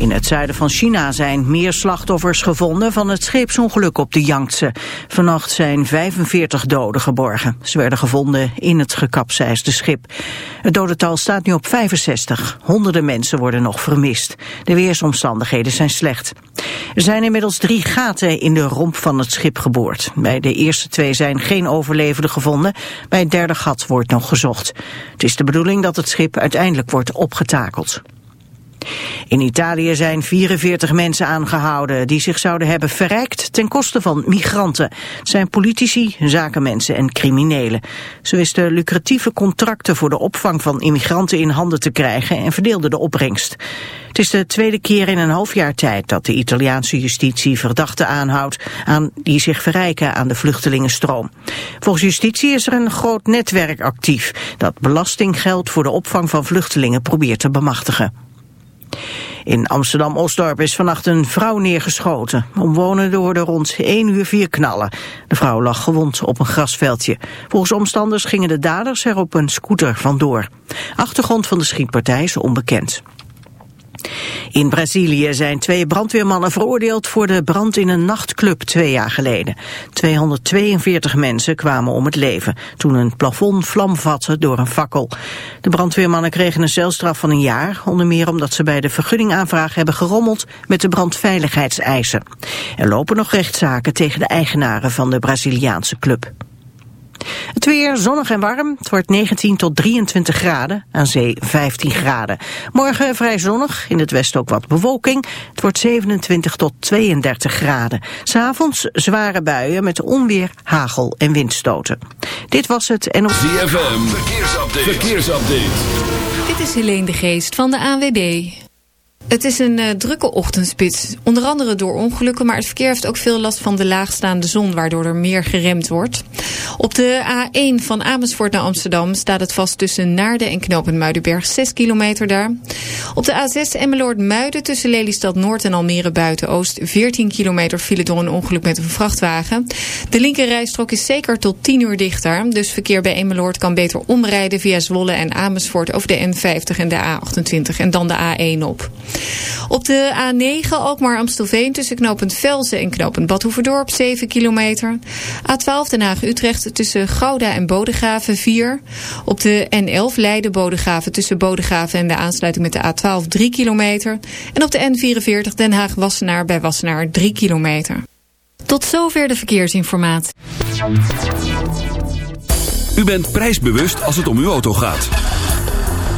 In het zuiden van China zijn meer slachtoffers gevonden van het scheepsongeluk op de Yangtze. Vannacht zijn 45 doden geborgen. Ze werden gevonden in het gekapseisde schip. Het dodental staat nu op 65. Honderden mensen worden nog vermist. De weersomstandigheden zijn slecht. Er zijn inmiddels drie gaten in de romp van het schip geboord. Bij de eerste twee zijn geen overlevenden gevonden. Bij het derde gat wordt nog gezocht. Het is de bedoeling dat het schip uiteindelijk wordt opgetakeld. In Italië zijn 44 mensen aangehouden die zich zouden hebben verrijkt ten koste van migranten. Het zijn politici, zakenmensen en criminelen. Ze wisten lucratieve contracten voor de opvang van immigranten in handen te krijgen en verdeelden de opbrengst. Het is de tweede keer in een half jaar tijd dat de Italiaanse justitie verdachten aanhoudt aan die zich verrijken aan de vluchtelingenstroom. Volgens justitie is er een groot netwerk actief dat belastinggeld voor de opvang van vluchtelingen probeert te bemachtigen. In Amsterdam-Osdorp is vannacht een vrouw neergeschoten. Omwonenden hoorden rond 1 uur vier knallen. De vrouw lag gewond op een grasveldje. Volgens omstanders gingen de daders er op een scooter vandoor. Achtergrond van de schietpartij is onbekend. In Brazilië zijn twee brandweermannen veroordeeld voor de brand in een nachtclub twee jaar geleden. 242 mensen kwamen om het leven toen een plafond vlam vatte door een fakkel. De brandweermannen kregen een celstraf van een jaar, onder meer omdat ze bij de vergunningaanvraag hebben gerommeld met de brandveiligheidseisen. Er lopen nog rechtszaken tegen de eigenaren van de Braziliaanse club. Het weer zonnig en warm. Het wordt 19 tot 23 graden. Aan zee 15 graden. Morgen vrij zonnig. In het westen ook wat bewolking. Het wordt 27 tot 32 graden. S'avonds zware buien met onweer, hagel en windstoten. Dit was het en op... ZFM. Verkeersupdate. Verkeersupdate. Dit is Helene de Geest van de ANWB. Het is een uh, drukke ochtendspits. Onder andere door ongelukken, maar het verkeer heeft ook veel last van de laagstaande zon, waardoor er meer geremd wordt. Op de A1 van Amersfoort naar Amsterdam staat het vast tussen Naarden en Knopen Muidenberg, 6 kilometer daar. Op de A6 Emmeloord-Muiden tussen Lelystad Noord en Almere Buiten-Oost, 14 kilometer file door een ongeluk met een vrachtwagen. De linkerrijstrook is zeker tot 10 uur dicht daar, dus verkeer bij Emmeloord kan beter omrijden via Zwolle en Amersfoort over de N50 en de A28 en dan de A1 op. Op de A9 Alkmaar-Amstelveen tussen knooppunt Velzen en knooppunt Badhoevedorp 7 kilometer. A12 Den Haag-Utrecht tussen Gouda en Bodegraven 4. Op de N11 Leiden-Bodegraven tussen Bodegraven en de aansluiting met de A12 3 kilometer. En op de N44 Den Haag-Wassenaar bij Wassenaar 3 kilometer. Tot zover de verkeersinformatie. U bent prijsbewust als het om uw auto gaat.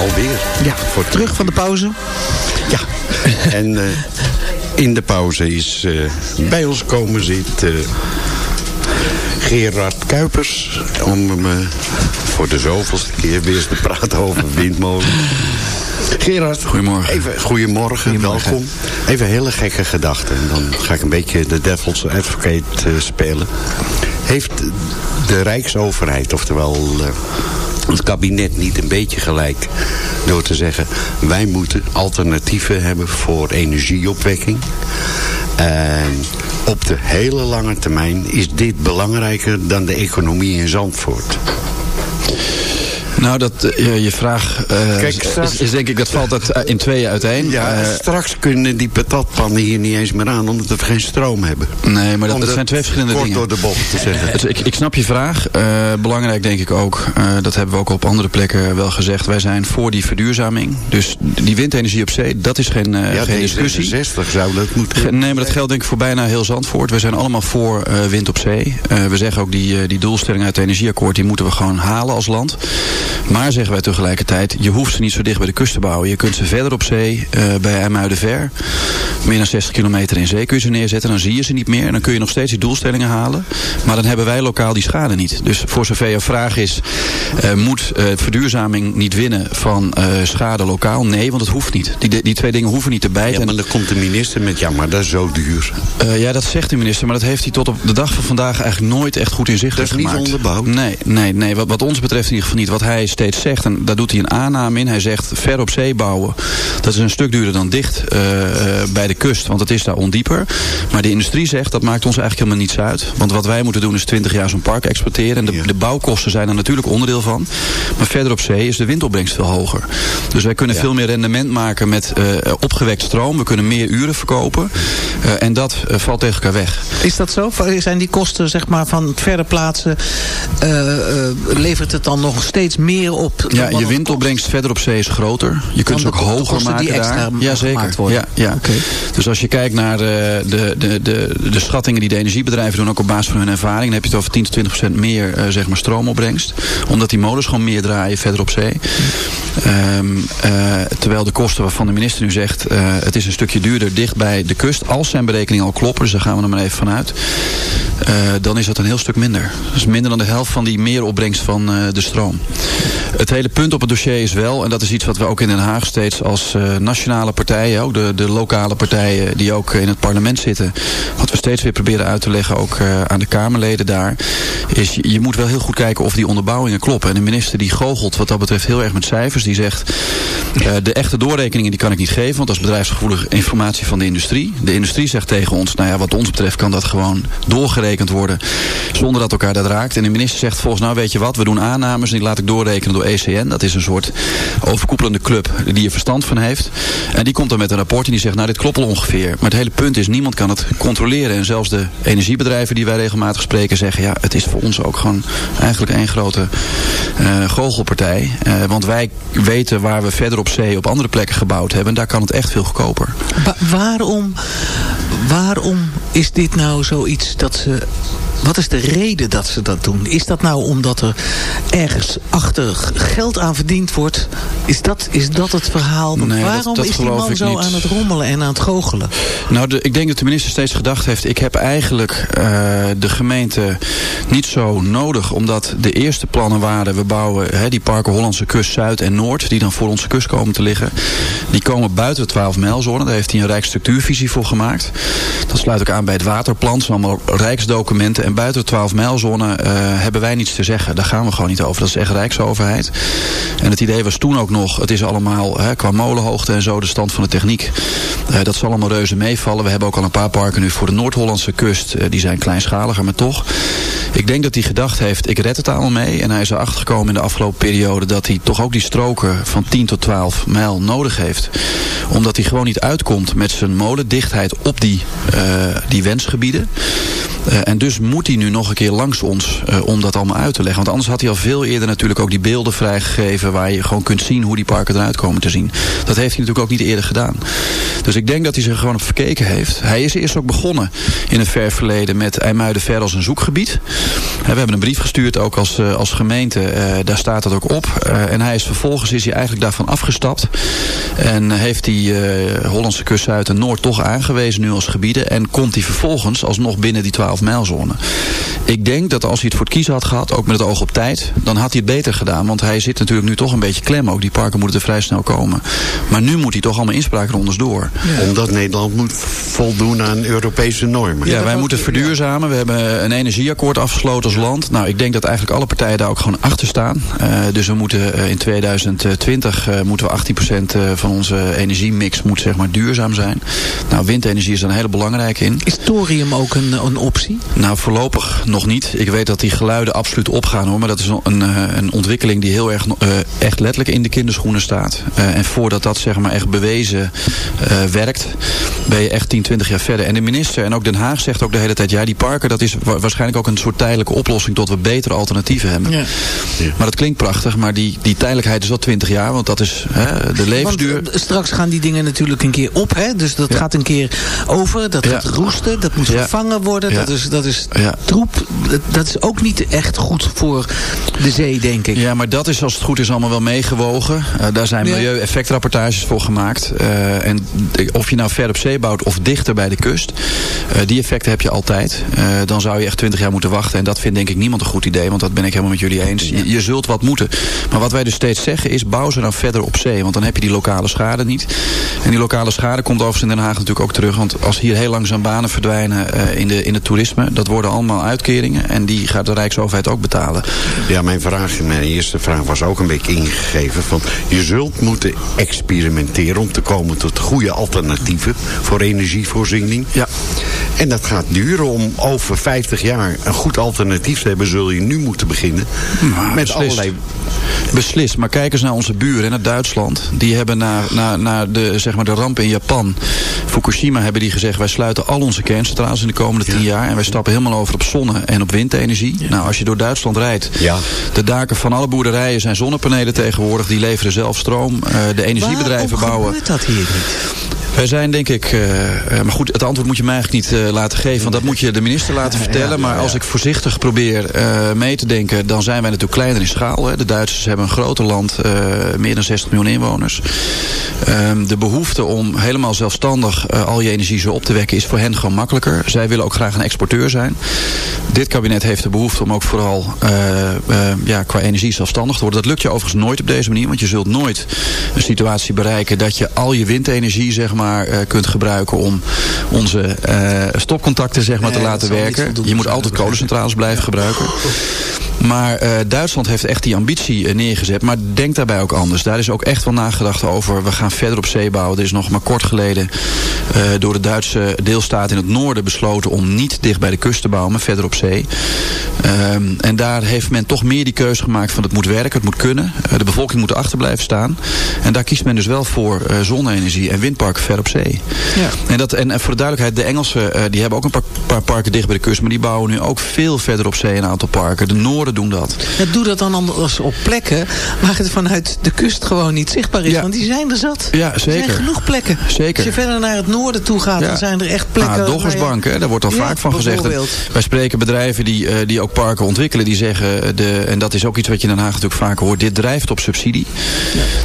Alweer. Ja, voor terug van de pauze. Ja, en uh, in de pauze is uh, bij ons komen zit uh, Gerard Kuipers. Om me voor de zoveelste keer weer te praten over windmolen. Gerard, goedemorgen. Even, goedemorgen, welkom. Even hele gekke gedachte. En dan ga ik een beetje de devil's advocate uh, spelen. Heeft de Rijksoverheid, oftewel uh, het kabinet, niet een beetje gelijk... door te zeggen, wij moeten alternatieven hebben voor energieopwekking... En op de hele lange termijn is dit belangrijker dan de economie in Zandvoort. Nou, dat, uh, je vraag uh, Kijk, straks, is, is, denk ik, dat valt dat in tweeën uiteen. Ja, straks kunnen die patatpannen hier niet eens meer aan, omdat we geen stroom hebben. Nee, maar dat, dat zijn twee verschillende kort dingen. door de bocht te zeggen. Dus ik, ik snap je vraag. belangrijk denk ik ook, dat hebben we ook op andere plekken wel gezegd. Wij zijn voor die verduurzaming. Dus die windenergie op zee, dat is geen, ja, geen discussie. 60 zou dat moeten... Nee, maar dat geldt denk ik voor bijna heel Zandvoort. We zijn allemaal voor wind op zee. we zeggen ook die, die doelstelling uit het energieakkoord, die moeten we gewoon halen als land. Maar zeggen wij tegelijkertijd, je hoeft ze niet zo dicht bij de kust te bouwen. Je kunt ze verder op zee, uh, bij IJmuidenver. Meer dan 60 kilometer in zee kun je ze neerzetten. Dan zie je ze niet meer. En dan kun je nog steeds die doelstellingen halen. Maar dan hebben wij lokaal die schade niet. Dus voor zover je vraag is, uh, moet uh, verduurzaming niet winnen van schade lokaal? Nee, want het hoeft niet. Die, die twee dingen hoeven niet erbij. Ja, maar dan komt de minister met, ja, maar dat is zo duur. ja, dat zegt de minister. Maar dat heeft hij tot op de dag van vandaag eigenlijk nooit echt goed in zicht gemaakt. Dat is niet onderbouwd? Nee, nee, nee. Wat, wat ons betreft in ieder geval niet. Wat hij steeds zegt, en daar doet hij een aanname in. Hij zegt ver op zee bouwen. Dat is een stuk duurder dan dicht uh, uh, bij de kust. Want het is daar ondieper. Maar de industrie zegt dat maakt ons eigenlijk helemaal niets uit. Want wat wij moeten doen is 20 jaar zo'n park exploiteren. En de, ja. de, bouwkosten zijn er natuurlijk onderdeel van. Maar verder op zee is de windopbrengst veel hoger. Dus wij kunnen ja. veel meer rendement maken met uh, opgewekt stroom. We kunnen meer uren verkopen. en dat valt tegen elkaar weg. Is dat zo? Zijn die kosten zeg maar, van verder plaatsen... levert het dan nog steeds meer op ja, je windopbrengst verder op zee is groter. Je kunt ze ook hoger maken die extra daar. Ja, zeker. Worden. Ja, ja. Okay. Dus als je kijkt naar de, de, de, de, de schattingen die de energiebedrijven doen, ook op basis van hun ervaring, dan heb je het over 10 tot 20 procent meer uh, zeg maar stroomopbrengst. Omdat die molens gewoon meer draaien verder op zee. Um, uh, terwijl de kosten waarvan de minister nu zegt, uh, het is een stukje duurder dicht bij de kust. Als zijn berekeningen al kloppen, dus daar gaan we er maar even vanuit. Dan is dat een heel stuk minder. Dus minder dan de helft van die meeropbrengst van de stroom. Het hele punt op het dossier is wel, en dat is iets wat we ook in Den Haag steeds als uh, nationale partijen, ook de, de lokale partijen die ook in het parlement zitten, wat we steeds weer proberen uit te leggen, ook uh, aan de Kamerleden daar, is je, moet wel heel goed kijken of die onderbouwingen kloppen. En de minister die goochelt wat dat betreft heel erg met cijfers, die zegt uh, de echte doorrekeningen die kan ik niet geven, want dat is bedrijfsgevoelige informatie van de industrie. De industrie zegt tegen ons, nou ja, wat ons betreft kan dat gewoon doorgerekend worden, zonder dat elkaar dat raakt. En de minister zegt volgens nou weet je wat, we doen aannames en die laat ik doorrekenen door ECN. Dat is een soort overkoepelende club die er verstand van heeft. En die komt dan met een rapport en die zegt, nou dit klopt al ongeveer. Maar het hele punt is, niemand kan het controleren. En zelfs de energiebedrijven die wij regelmatig spreken zeggen, ja, het is voor ons ook gewoon eigenlijk één grote uh, goochelpartij. Uh, want wij weten waar we verder op zee op andere plekken gebouwd hebben. En daar kan het echt veel goedkoper. Wa waarom, waarom is dit nou zoiets dat ze wat is de reden dat ze dat doen? Is dat nou omdat er ergens achter geld aan verdiend wordt? Is dat, is dat het verhaal? Nee, waarom dat, dat is die man zo niet. aan het rommelen en aan het goochelen? Nou, de, ik denk dat de minister steeds gedacht heeft... ik heb eigenlijk uh, de gemeente niet zo nodig... omdat de eerste plannen waren... we bouwen he, die parken Hollandse kust Zuid en Noord... die dan voor onze kust komen te liggen. Die komen buiten de 12 mijlzone. Daar heeft hij een rijksstructuurvisie voor gemaakt. Dat sluit ook aan bij het waterplan. Dat zijn allemaal rijksdocumenten... En buiten de 12 mijlzone uh, hebben wij niets te zeggen. Daar gaan we gewoon niet over. Dat is echt rijksoverheid. En het idee was toen ook nog, het is allemaal hè, qua molenhoogte en zo de stand van de techniek. Uh, dat zal allemaal reuze meevallen. We hebben ook al een paar parken nu voor de Noord-Hollandse kust. Uh, die zijn kleinschaliger, maar toch. Ik denk dat hij gedacht heeft, ik red het allemaal mee. En hij is erachter gekomen in de afgelopen periode dat hij toch ook die stroken van 10 tot 12 mijl nodig heeft. Omdat hij gewoon niet uitkomt met zijn molendichtheid op die, die wensgebieden. En dus moet hij nu nog een keer langs ons om dat allemaal uit te leggen. Want anders had hij al veel eerder natuurlijk ook die beelden vrijgegeven... waar je gewoon kunt zien hoe die parken eruit komen te zien. Dat heeft hij natuurlijk ook niet eerder gedaan. Dus ik denk dat hij zich gewoon op verkeken heeft. Hij is eerst ook begonnen in het ver verleden met IJmuiden-Ver als een zoekgebied. We hebben een brief gestuurd ook als, als gemeente. daar staat dat ook op. en hij is vervolgens is hij eigenlijk daarvan afgestapt. En heeft die Hollandse kust Zuid en Noord toch aangewezen nu als gebieden. En komt hij vervolgens alsnog binnen die 12 mijlzone. Ik denk dat als hij het voor het kiezen had gehad, ook met het oog op tijd, dan had hij het beter gedaan. Want hij zit natuurlijk nu toch een beetje klem ook. Die parken moeten er vrij snel komen. Maar nu moet hij toch allemaal inspraakrondes door. Omdat Nederland moet voldoen aan Europese normen. Ja, wij moeten verduurzamen. We hebben een energieakkoord afgesloten als land. Nou, ik denk dat eigenlijk alle partijen daar ook gewoon achter staan. Uh, dus we moeten uh, in 2020 uh, moeten we 18% van onze energiemix moet, zeg maar, duurzaam zijn. Nou, windenergie is er een hele belangrijke in. Is thorium ook een, een optie? Nou, voorlopig nog niet. Ik weet dat die geluiden absoluut opgaan hoor. Maar dat is een, een ontwikkeling die heel erg uh, echt letterlijk in de kinderschoenen staat. Uh, en voordat dat zeg maar echt bewezen uh, werkt, ben je echt 10, 20 jaar verder. En de minister en ook Den Haag zegt ook de hele tijd... ja, die parken, dat is wa waarschijnlijk ook een soort tijdelijke oplossing... tot we betere alternatieven hebben. Ja. Ja. Maar dat klinkt prachtig, maar die, die tijdelijkheid is wel 20 jaar. Want dat is hè, de levensduur. Want, straks gaan die dingen natuurlijk een keer op. Hè? Dus dat ja. gaat een keer over. Dat gaat roesten. Dat moet vervangen worden. Dat is, dat is troep. Dat is ook niet echt goed voor de zee, denk ik. Ja, maar dat is als het goed is allemaal wel meegewogen. Uh, daar zijn milieueffectrapportages voor gemaakt. Uh, en of je nou ver op zee bouwt of dichter bij de kust. Uh, die effecten heb je altijd. dan zou je echt 20 jaar moeten wachten. En dat vindt denk ik niemand een goed idee. Want dat ben ik helemaal met jullie eens. Je, je zult wat moeten. Maar wat wij dus steeds zeggen is bouw ze dan verder op zee. Want dan heb je die lokale schade niet. En die lokale schade komt overigens in Den Haag natuurlijk ook terug. Want als hier heel langzaam banen verdwijnen in, de, in het toerisme. Dat worden allemaal uitkeringen. En die gaat de Rijksoverheid ook betalen. Ja, mijn vraag, mijn eerste vraag was ook een beetje ingegeven. Van, je zult moeten experimenteren om te komen tot goede alternatieven voor energievoorziening. Ja. En dat gaat duren om over 50 jaar een goed alternatief te hebben. Zul je nu moeten beginnen nou, met beslist. allerlei... Beslist, maar kijk eens naar onze buren, naar Duitsland. Die hebben na, na, na de, zeg maar de ramp in Japan, Fukushima, hebben die gezegd... wij sluiten al onze kerncentrales in de komende 10 ja. jaar... en wij stappen helemaal over op zonne- en op windenergie. Ja. Nou, als je door Duitsland rijdt, ja. de daken van alle boerderijen zijn zonnepanelen tegenwoordig. Die leveren zelf stroom. Uh, de energiebedrijven Waarom bouwen. gebeurt dat hier niet? Wij zijn denk ik, uh, maar goed, het antwoord moet je mij eigenlijk niet uh, laten geven. Want dat moet je de minister laten vertellen. Maar als ik voorzichtig probeer mee te denken, dan zijn wij natuurlijk kleiner in schaal. Hè. De Duitsers hebben een groter land, meer dan 60 miljoen inwoners. Um, de behoefte om helemaal zelfstandig al je energie zo op te wekken is voor hen gewoon makkelijker. Zij willen ook graag een exporteur zijn. Dit kabinet heeft de behoefte om ook vooral ja, qua energie zelfstandig te worden. Dat lukt je overigens nooit op deze manier. Want je zult nooit een situatie bereiken dat je al je windenergie zeg maar maar uh, kunt gebruiken om onze uh, stopcontacten zeg maar, nee, te laten werken. Je moet altijd kolencentrales blijven gebruiken. Maar uh, Duitsland heeft echt die ambitie uh, neergezet. Maar denk daarbij ook anders. Daar is ook echt wel nagedacht over. We gaan verder op zee bouwen. Er is nog maar kort geleden uh, door de Duitse deelstaat in het noorden besloten... om niet dicht bij de kust te bouwen, maar verder op zee. Um, en daar heeft men toch meer die keuze gemaakt van het moet werken, het moet kunnen. de bevolking moet erachter blijven staan. En daar kiest men dus wel voor zonne-energie en windparken ver op zee. Ja. En, dat, en, en voor de duidelijkheid, de Engelsen die hebben ook een paar, paar parken dicht bij de kust... maar die bouwen nu ook veel verder op zee een aantal parken. De noorden doen dat. Ja, doe dat dan anders op plekken waar het vanuit de kust gewoon niet zichtbaar is. Ja. Want die zijn er zat. Ja, zeker. Er zijn genoeg plekken. Zeker. Als je verder naar het noorden toe gaat, ja. dan zijn er echt plekken... Ah, Doggersbank, hè, daar wordt al ja, vaak van gezegd. Wij spreken bedrijven die, uh, die ook parken ontwikkelen. Die zeggen, de, en dat is ook iets wat je in Den Haag natuurlijk vaker hoort. Dit drijft op subsidie.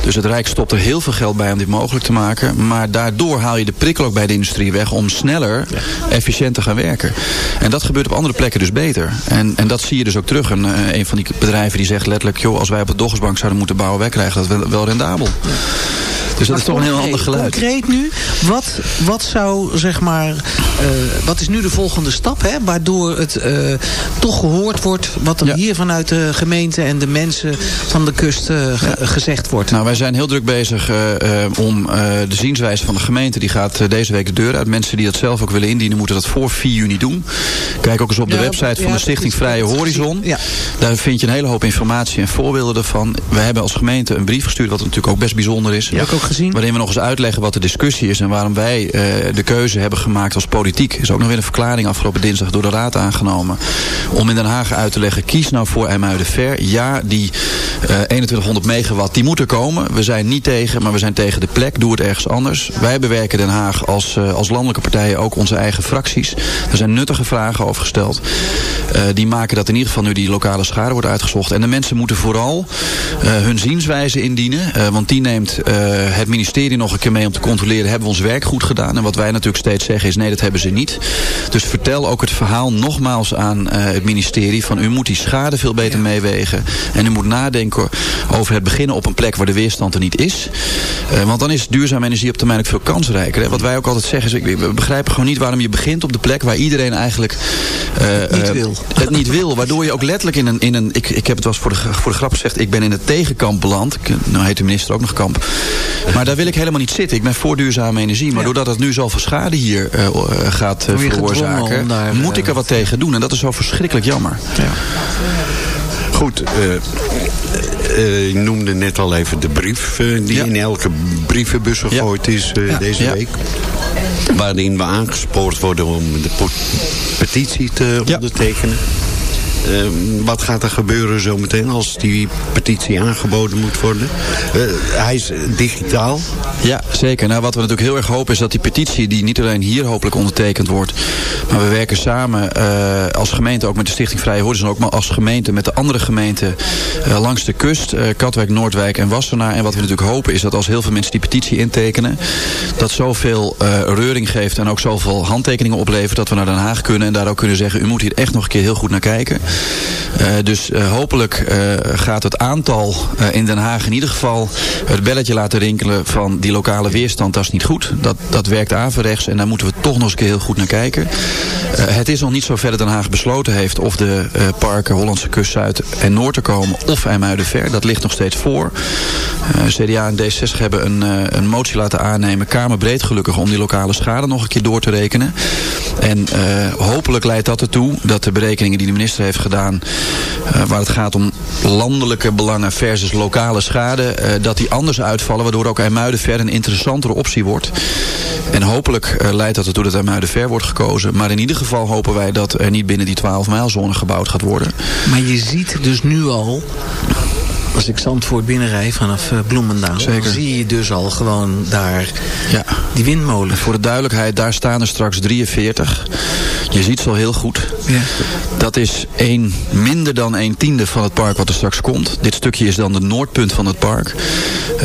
Dus het Rijk stopt er heel veel geld bij om dit mogelijk te maken. Maar daardoor haal je de prikkel ook bij de industrie weg... om sneller, efficiënt te gaan werken. En dat gebeurt op andere plekken dus beter. En, en dat zie je dus ook terug. En, een van die bedrijven die zegt letterlijk... joh, als wij op de Doggersbank zouden moeten bouwen... wij krijgen dat wel, wel rendabel. Dus dat is toch een heel ander geluid. Concreet nu, wat, wat zou zeg maar... Uh, wat is nu de volgende stap, hè? Waardoor het uh, toch gehoord wordt... wat er ja. hier vanuit de gemeente en de mensen van de kust uh, ja. gezegd wordt. Nou, wij zijn heel druk bezig om de zienswijze van de gemeente... die gaat deze week de deur uit. Mensen die dat zelf ook willen indienen... moeten dat voor 4 juni doen. Kijk ook eens op de ja, website van de Stichting Vrije Horizon. Daar vind je een hele hoop informatie en voorbeelden ervan. We hebben als gemeente een brief gestuurd... wat natuurlijk ook best bijzonder is. Ja, ook teruggezien. Waarin we nog eens uitleggen wat de discussie is en waarom wij de keuze hebben gemaakt als politiek. Er is ook nog weer een verklaring afgelopen dinsdag door de Raad aangenomen. Om in Den Haag uit te leggen, kies nou voor IJmuiden Ver. Ja, die 2100 megawatt, die moeten komen. We zijn niet tegen, maar we zijn tegen de plek. Doe het ergens anders. Wij bewerken Den Haag als, als landelijke partijen ook onze eigen fracties. Er zijn nuttige vragen over gesteld. die maken dat in ieder geval nu die lokale schade wordt uitgezocht. En de mensen moeten vooral hun zienswijze indienen. want die neemt het ministerie nog een keer mee om te controleren... hebben we ons werk goed gedaan. En wat wij natuurlijk steeds zeggen is nee, dat hebben ze niet. Dus vertel ook het verhaal nogmaals aan het ministerie... van u moet die schade veel beter meewegen. En u moet nadenken over het beginnen op een plek waar de weerstand er niet is. want dan is duurzame energie op termijn ook veel kansrijker. Hè? Wat wij ook altijd zeggen is, we begrijpen gewoon niet waarom je begint op de plek... waar iedereen eigenlijk het, niet wil. het niet wil. Waardoor je ook letterlijk in een... In een ik, ik heb het wel eens voor de, voor de grap gezegd, ik ben in het tegenkamp beland. Nou heet de minister ook nog kamp. Maar daar wil ik helemaal niet zitten. Ik ben voor duurzame energie. Maar doordat het nu zoveel schade hier uh, gaat uh, veroorzaken... Daar, moet ik er wat tegen doen. En dat is zo verschrikkelijk jammer. Ja. Goed, uh, je noemde net al even de brief die ja. in elke brievenbus gegooid is ja. deze ja. week. Waarin we aangespoord worden om de petitie te ondertekenen. Uh, wat gaat er gebeuren zometeen als die petitie aangeboden moet worden? Uh, hij is digitaal. Ja, zeker. Nou, wat we natuurlijk heel erg hopen is dat die petitie... die niet alleen hier hopelijk ondertekend wordt... maar we werken samen uh, als gemeente ook met de Stichting Vrije Horizon... ook maar als gemeente met de andere gemeenten langs de kust. Katwijk, Noordwijk en Wassenaar. En wat we natuurlijk hopen is dat als heel veel mensen die petitie intekenen... dat zoveel reuring geeft en ook zoveel handtekeningen oplevert... dat we naar Den Haag kunnen en daar ook kunnen zeggen... u moet hier echt nog een keer heel goed naar kijken. Uh, dus uh, hopelijk uh, gaat het aantal in Den Haag in ieder geval het belletje laten rinkelen van die lokale weerstand. Dat is niet goed. Dat, dat werkt averechts en daar moeten we toch nog eens een keer heel goed naar kijken. het is nog niet zo ver dat Den Haag besloten heeft of de parken Hollandse Kust Zuid en Noord te komen of IJmuiden Ver. Dat ligt nog steeds voor. CDA en D60 hebben een, een motie laten aannemen, kamerbreed gelukkig, om die lokale schade nog een keer door te rekenen. En hopelijk leidt dat ertoe dat de berekeningen die de minister heeft gedaan... Uh, waar het gaat om landelijke belangen versus lokale schade... Uh, dat die anders uitvallen, waardoor ook IJmuidenver een interessantere optie wordt. En hopelijk uh, leidt dat ertoe dat IJmuidenver wordt gekozen. Maar in ieder geval hopen wij dat er niet binnen die 12-mijlzone gebouwd gaat worden. Maar je ziet dus nu al als ik Zandvoort binnenrij vanaf uh, Bloemendaal... Zeker. zie je dus al gewoon daar ja. die windmolen. Voor de duidelijkheid, daar staan er straks 43. Je ziet ze al heel goed. Ja. Dat is een, minder dan een tiende van het park wat er straks komt. Dit stukje is dan de noordpunt van het park.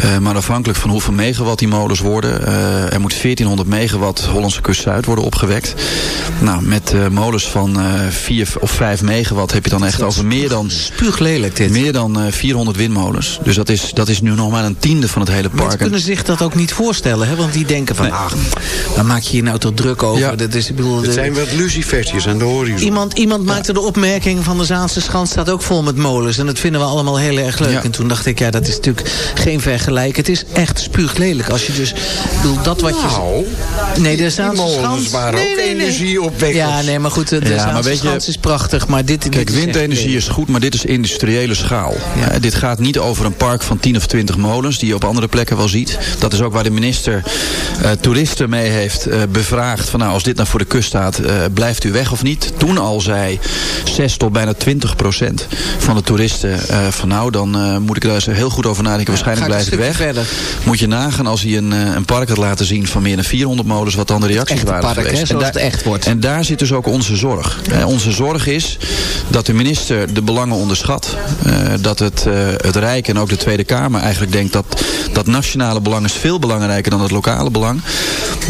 Uh, maar afhankelijk van hoeveel megawatt die molens worden... Uh, er moet 1400 megawatt Hollandse Kust Zuid worden opgewekt. Nou, met molens van 4 of 5 megawatt heb je dan echt over meer dan... Spuuglelijk dit. Meer dan 400 windmolens. Dus dat is, dat is nu nog maar een tiende van het hele park. Mensen kunnen zich dat ook niet voorstellen, hè? want die denken van, nee. ach, waar maak je je nou toch druk over? Ja. Dat, is, ik bedoel, het zijn wat lucifertjes aan de horizon. Iemand, iemand ja. maakte de opmerking van de Zaanse Schans staat ook vol met molens. En dat vinden we allemaal heel erg leuk. Ja. En toen dacht ik, ja, dat is natuurlijk geen vergelijk. Het is echt spuuglelijk. Als je dus, bedoel, dat wat je... Nou, nee, de Zaanse Schans... waren nee, ook nee, nee. energieopwekkers. Ja, nee, maar goed, de ja, Zaanse maar Schans je, is prachtig. Maar dit, kijk, dit windenergie is, is goed, maar dit is industriële schaal. Ja. Uh, dit gaat niet over een park van 10 of 20 molens... die je op andere plekken wel ziet. Dat is ook waar de minister uh, toeristen mee heeft uh, bevraagd... van nou, als dit nou voor de kust staat, uh, blijft u weg of niet? Toen al zei 6 tot bijna 20 procent van de toeristen... van nou, dan moet ik daar eens heel goed over nadenken. Ja, Waarschijnlijk blijf ik weg. Verder. Moet je nagaan als hij een, een park had laten zien... van meer dan 400 molens, wat dan de reacties waren park, geweest. Hè, en, daar, het echt wordt. en daar zit dus ook onze zorg. onze zorg is dat de minister de belangen onderschat. dat het, het Rijk en ook de Tweede Kamer eigenlijk denkt dat dat nationale belang is veel belangrijker dan het lokale belang.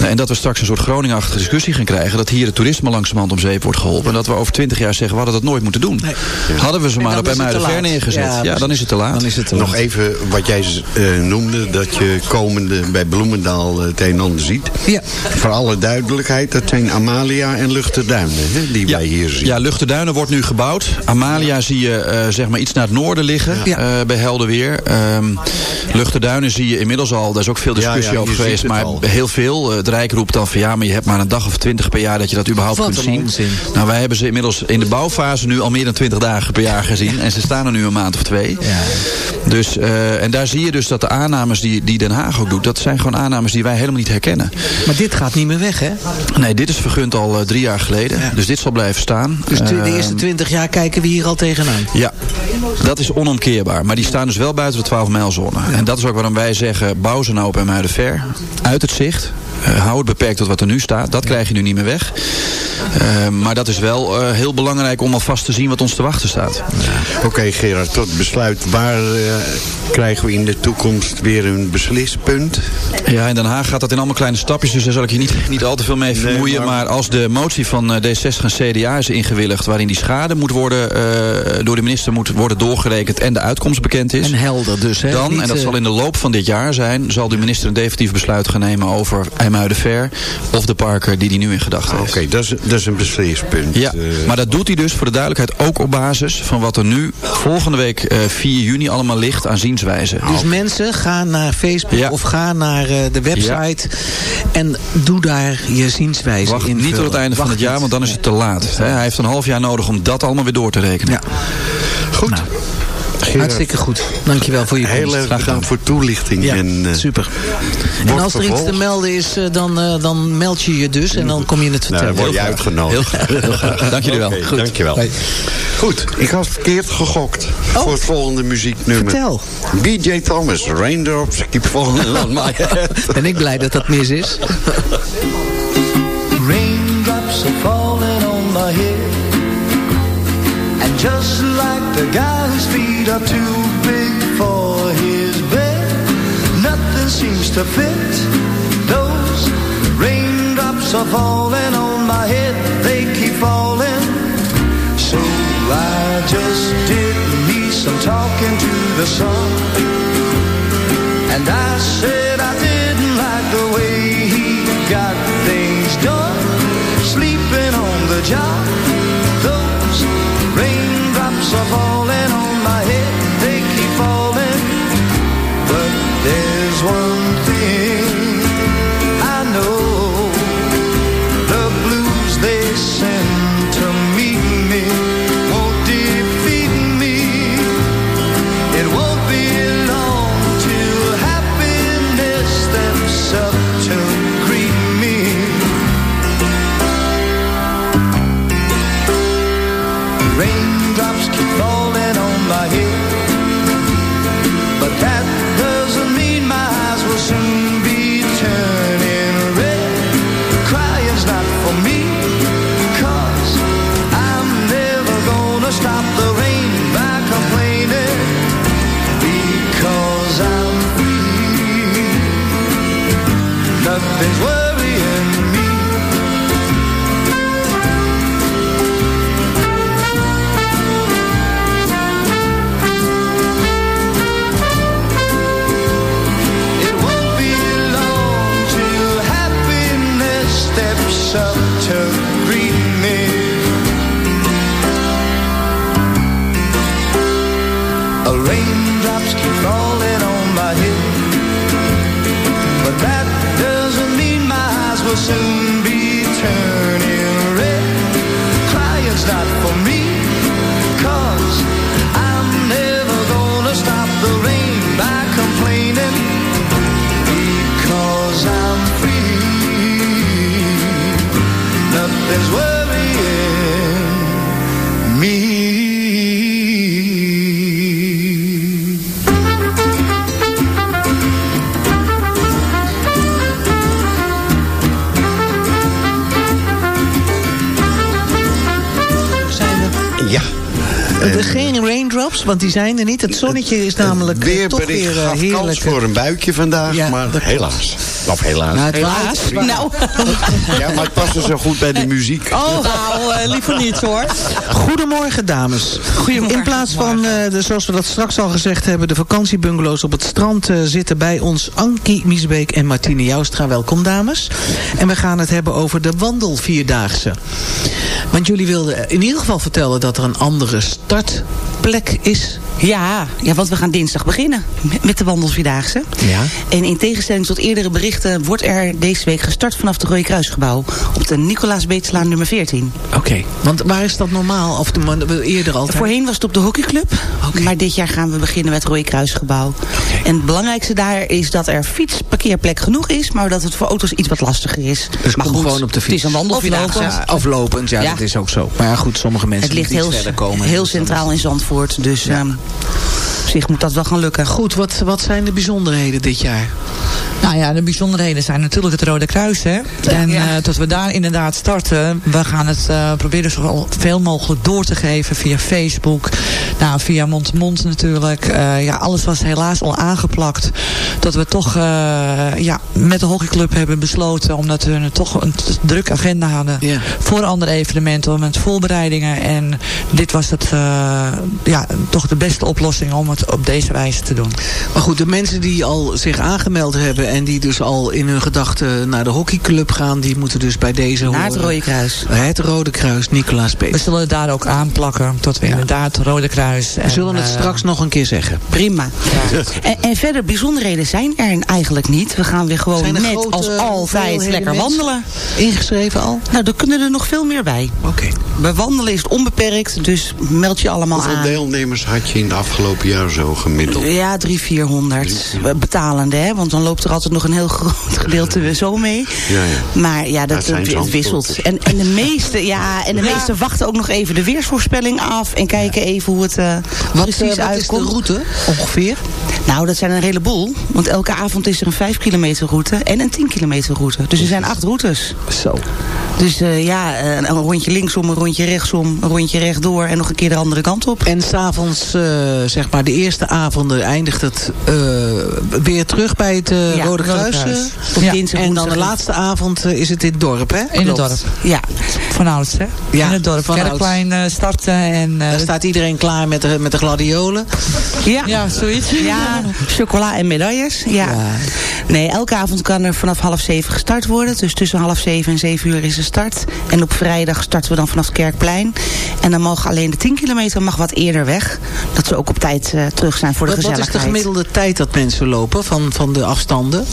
En dat we straks een soort Groningen-achtige discussie gaan krijgen. Dat hier het toerisme langzamerhand om zeep wordt geholpen. En dat we over twintig jaar zeggen, we hadden dat nooit moeten doen. Nee. Hadden we ze maar op Ver neergezet. Ja, ja, dan is het te laat. Dan is het te laat. Nog even wat jij uh, noemde. Dat je komende bij Bloemendaal het een en ander ziet. Ja. Voor alle duidelijkheid. Dat zijn Amalia en Luchterduinen. Hè, die ja. wij hier zien. Ja, Luchterduinen wordt nu gebouwd. Amalia zie je uh, zeg maar iets naar het noorden liggen. Ja. Uh, bij Helderweer. Um, Luchterduinen zie je inmiddels al, daar is ook veel discussie ja, ja, over geweest, maar al. heel veel. Het Rijk roept dan van ja, maar je hebt maar een dag of twintig per jaar dat je dat überhaupt Wat kunt een zien. onzin. Nou, wij hebben ze inmiddels in de bouwfase nu al meer dan 20 dagen per jaar gezien. En ze staan er nu een maand of twee. Ja. Dus, eh, en daar zie je dus dat de aannames die, die Den Haag ook doet... dat zijn gewoon aannames die wij helemaal niet herkennen. Maar dit gaat niet meer weg, hè? Nee, dit is vergund al eh, drie jaar geleden. Dus dit zal blijven staan. Dus de, de Eh, eerste twintig jaar kijken we hier al tegenaan. Ja, dat is onomkeerbaar. Maar die staan dus wel buiten de 12 mijlzone. En dat is ook waarom wij zeggen, bouw ze nou op Muiden ver. Uit het zicht. Eh, hou het beperkt tot wat er nu staat. Dat krijg je nu niet meer weg. Eh, maar dat is wel eh, heel belangrijk om alvast te zien wat ons te wachten staat. Oké Gerard, tot besluit. Waar krijgen we in de toekomst weer een beslispunt? Ja, in Den Haag gaat dat in allemaal kleine stapjes. Dus daar zal ik je niet, niet al te veel mee vermoeien. maar- maar... als de motie van eh, D60 en CDA is ingewilligd... waarin die schade moet worden, door de minister moet worden doorgerekend... en de uitkomst bekend is... En helder dus, hè? Dan, en dat zal in de loop van dit jaar zijn... zal de minister een definitief besluit gaan nemen over IJmuiden-Ver... of de parken die hij nu in gedachten Oké, heeft. dat, is, dat is een beslispunt. Ja, Eh, maar dat doet hij dus voor de duidelijkheid ook op basis van wat er nu volgende week eh, 4 juni allemaal ligt aan zienswijze. Dus mensen, ga naar Facebook Ja. of ga naar eh, de website en doe daar je zienswijze Wacht in. niet tot het einde van het jaar, want dan is het te laat. Hè, Hij heeft een half jaar nodig om dat allemaal weer door te rekenen. Ja. goed. Nou, Gerard, Hartstikke goed. Dankjewel voor je heel erg Graag bedankt voor toelichting. Ja, en, eh, super. En als er iets te melden is, eh, dan, eh, dan meld je je dus en dan kom je het Nou, vertellen. dan word je Heel uitgenodigd. graag. Heel, heel graag. Dank jullie wel. Goed. dankjewel. Goed, ik had verkeerd gegokt Oh. voor het volgende muzieknummer. Vertel. BJ Thomas, Raindrops, Keep Falling on My Head. Ben ik blij dat dat mis is. Raindrops are falling on my head And just like the guy whose feet are too big for his bed. Nothing seems to fit. Those raindrops are falling on my head. They keep falling. So I just did me some talking to the sun. And I said I didn't like the way he got things done. Sleeping on the job. Those raindrops are falling want die zijn er niet. Het zonnetje is namelijk eh, toch weer eh, gaf kans heerlijk. voor een buikje vandaag, Ja, maar helaas. Of helaas. Nou, het Helaas. Nou, Ja, maar het paste zo goed bij de muziek. oh, nou eh, liever niet hoor. Goedemorgen, dames. Goedemorgen. In plaats van, eh, de, zoals we dat straks al gezegd hebben... de vakantiebungalows op het strand eh, zitten bij ons... Ankie Miesbeek en Martine Joustra. Welkom, dames. En we gaan het hebben over de wandelvierdaagse. Want jullie wilden in ieder geval vertellen... dat er een andere startplek is Ja, ja, want we gaan dinsdag beginnen met- de Wandelvierdaagse. Ja. En in tegenstelling tot eerdere berichten wordt er deze week gestart vanaf de Rode Kruisgebouw op de Nicolaas Beetslaan nummer 14. Oké, want waar is dat normaal? Of de, eerder altijd? Voorheen was het op de hockeyclub, maar dit jaar gaan we beginnen met het Rode Kruisgebouw. En het belangrijkste daar is dat er fietsparkeerplek genoeg is, maar dat het voor auto's iets wat lastiger is. Dus maar goed, gewoon op de fiets. Het is een wandelvierdaagse. Of lopend. Of lopend, ja, Ja. dat is ook zo. Maar ja, goed, sommige mensen Het ligt moeten heel, verder komen. heel Dus centraal in Zandvoort, dus ehm, op zich moet dat wel gaan lukken. Goed, wat, wat zijn de bijzonderheden dit jaar? Nou ja, de bijzonderheden zijn natuurlijk het Rode Kruis. Hè? En Ja. eh, dat we daar inderdaad starten. We gaan het eh, proberen zoveel mogelijk door te geven via Facebook. Nou, via mond-to-mond natuurlijk. Eh, ja, alles was helaas al aangeplakt. Dat we toch eh, ja, met de hockeyclub hebben besloten. Omdat we een- toch een druk agenda hadden. Ja. Voor andere evenementen. Met voorbereidingen. En dit was het, eh, ja, toch de beste oplossing om het op deze wijze te doen. Maar goed, de mensen die al zich aangemeld hebben... en die dus al in hun gedachten naar de hockeyclub gaan... die moeten dus bij deze Naar het. Rode Kruis. Het Rode Kruis, Nicolaas Peet. We zullen het daar ook aanplakken. Tot we inderdaad het Rode Kruis. We zullen het straks nog een keer zeggen. Prima. En, en verder, bijzonderheden zijn er eigenlijk niet. We gaan weer gewoon net grote als altijd lekker wandelen. Ingeschreven al? Nou, er kunnen er nog veel meer bij. Oké. Bij wandelen is het onbeperkt, dus meld je allemaal Hoeveel aan. deelnemers had je in het afgelopen jaar zo gemiddeld? Ja, drie, vierhonderd. Betalende, hè? Want dan loopt er altijd nog een heel groot gedeelte zo mee. Ja, ja. Maar ja, dat, het het, het wisselt. En, en de meeste, ja, en de meeste wachten ook nog even de weersvoorspelling af. En kijken even hoe het eh, Wat, precies eh, wat is de uitkomt. route ongeveer? Nou, dat zijn een heleboel. Want elke avond is er een 5 kilometer route en een 10 kilometer route. Dus er zijn acht routes. Zo. Dus eh, ja, eh, een rondje linksom, een rondje rechtsom, een rondje rechtdoor en nog een keer de andere kant op. En s'avonds, eh zeg maar, de eerste avonden eindigt het eh, weer terug bij het eh, Ja, Rode Rode Kruis. Kruis. Op Ja. dinsdag, En dan de laatste avond eh, is het in het dorp, hè? In het dorp. Ja, Van ouds, hè? Ja, in het dorp. van ouds. Kerkplein eh, starten. En, eh, Daar staat iedereen klaar met de, met de gladiolen. ja. ja, zoiets. Ja, chocola en medailles. Ja. Nee, elke avond kan er vanaf half zeven gestart worden. Dus tussen half zeven en zeven uur is de start. En op vrijdag starten we dan vanaf het Kerkplein. En dan mogen alleen de 10 kilometer mag wat eerder weg. Dat ze ook op tijd terug zijn voor de Wat, wat is gezelligheid. de gemiddelde tijd dat mensen lopen van, van de afstanden?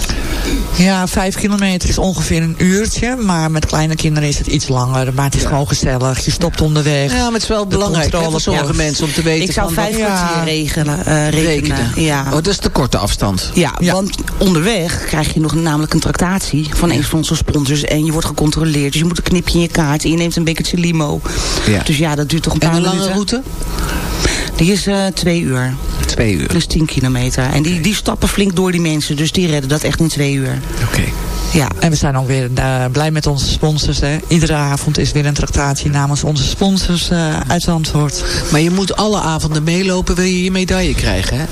Ja, vijf kilometer is ongeveer een uurtje. Maar met kleine kinderen is het iets langer. Maar het is gewoon gezellig. Je stopt onderweg. Ja, maar het is wel belangrijk hè, voor sommige ja. mensen om te weten Ik zou van vijf kwartier regelen, eh, rekenen. rekenen. Ja. Oh, dat is de korte afstand. Ja, want onderweg krijg je nog namelijk een tractatie van een van onze sponsors. En je wordt gecontroleerd. Dus je moet een knipje in je kaart. En je neemt een bekertje limo. Ja. Dus ja, dat duurt toch een En paar een lange minuten. route? Die is eh, twee uur. Twee uur. Dus 10 kilometer. En die, die stappen flink door die mensen. Dus die redden dat echt in twee uur. Oké. Ja. En we zijn ook weer eh, blij met onze sponsors. Hè. Iedere avond is weer een tractatie namens onze sponsors eh uit Zandvoort. Maar je moet alle avonden meelopen, wil je je medaille krijgen, hè?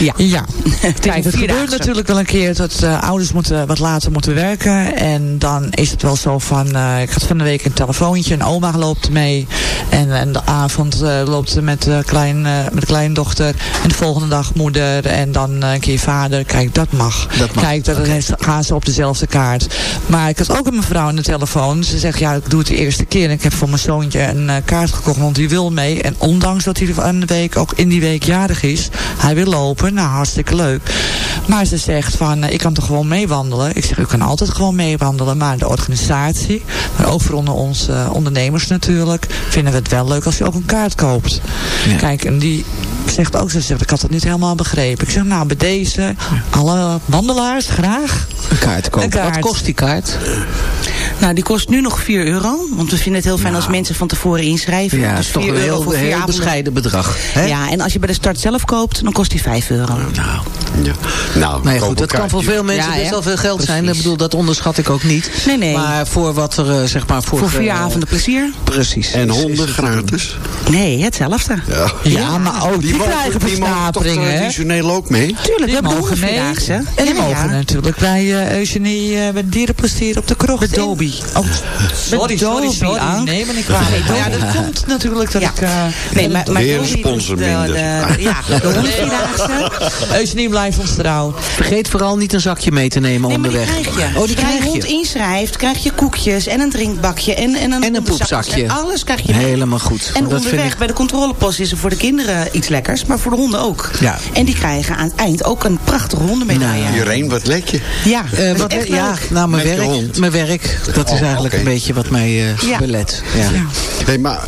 Ja. Ja, kijk, het gebeurt natuurlijk wel een keer dat eh, ouders moeten, wat later moeten werken. En dan is het wel zo van, eh, ik had van de week een telefoontje, een oma loopt mee. En, en de avond eh, loopt ze met, de klein, met de kleindochter. En de volgende dag moeder en dan een keer vader. Kijk, dat mag. Dat mag, Kijk, dan gaan ze op dezelfde kaart. Maar ik had ook een mevrouw aan de telefoon. Ze zegt, ja, ik doe het de eerste keer. En ik heb voor mijn zoontje een kaart gekocht, want die wil mee. En ondanks dat hij van de week ook in die week jarig is, hij wil lopen. Nou, hartstikke leuk. Maar ze zegt van, eh, ik kan toch gewoon meewandelen? Ik zeg, u kan altijd gewoon meewandelen. Maar de organisatie, maar ook voor onder ons eh, ondernemers natuurlijk, vinden we het wel leuk als u ook een kaart koopt. Ja. Kijk, en die zegt ook, ze zegt, ik had het niet helemaal begrepen. Ik zeg, nou, bij deze, alle wandelaars, graag. Een kaart kopen. Een kaart. Wat kost die kaart? Nou, die kost nu nog 4 euro. Want we vinden het heel fijn als mensen van tevoren inschrijven. Ja, dat dus is toch 4 een heel, heel bescheiden bedrag. Hè? Ja, en als je bij de start zelf koopt, dan kost die 5 euro. Nou, Ja. Nou, nee, goed, dat kan voor veel mensen Ja, best wel veel geld zijn. Ik bedoel, dat onderschat ik ook niet. Nee, nee. Maar voor wat er, eh, zeg maar... Voor, Voor vier avonden plezier? Precies. En honden het- gratis. Nee, hetzelfde. Ja, Ja, maar ook die, krijgen die mogen toch versnaperingen, hè? traditioneel ook mee? Tuurlijk, we Die hebben hondenvierdaagse. En die Ja, mogen ja. natuurlijk bij eh Eugenie uh, bij dierenplezier op de krocht. Bij Dobie. Oh, sorry, sorry, Dobie, sorry. Ank. Nee, maar niet kwalijk. Ja, dat komt natuurlijk dat Ja. ik... eh, Nee, maar, maar Weer een sponsor minder. de- Ja, de hondenvierdaagse. Eugenie blijft ons trouw. Vergeet vooral niet een zakje mee te nemen Nee, maar die onderweg. krijg je. Oh, die Als krijg je hond je. inschrijft, krijg je koekjes en een drinkbakje en, en een, En een poepzakje. En alles krijg je mee. Helemaal goed. En onderweg ik... bij de controlepost is er voor de kinderen iets lekkers, maar voor de honden ook. Ja. En die krijgen aan het eind ook een prachtige hondenmedaille. Nou, Jureen, wat let je? Ja, Eh, wat, ja, nou, mijn Met werk, mijn werk, dat is Oh, eigenlijk een beetje wat mij eh, Ja. belet. Ja. Nee, maar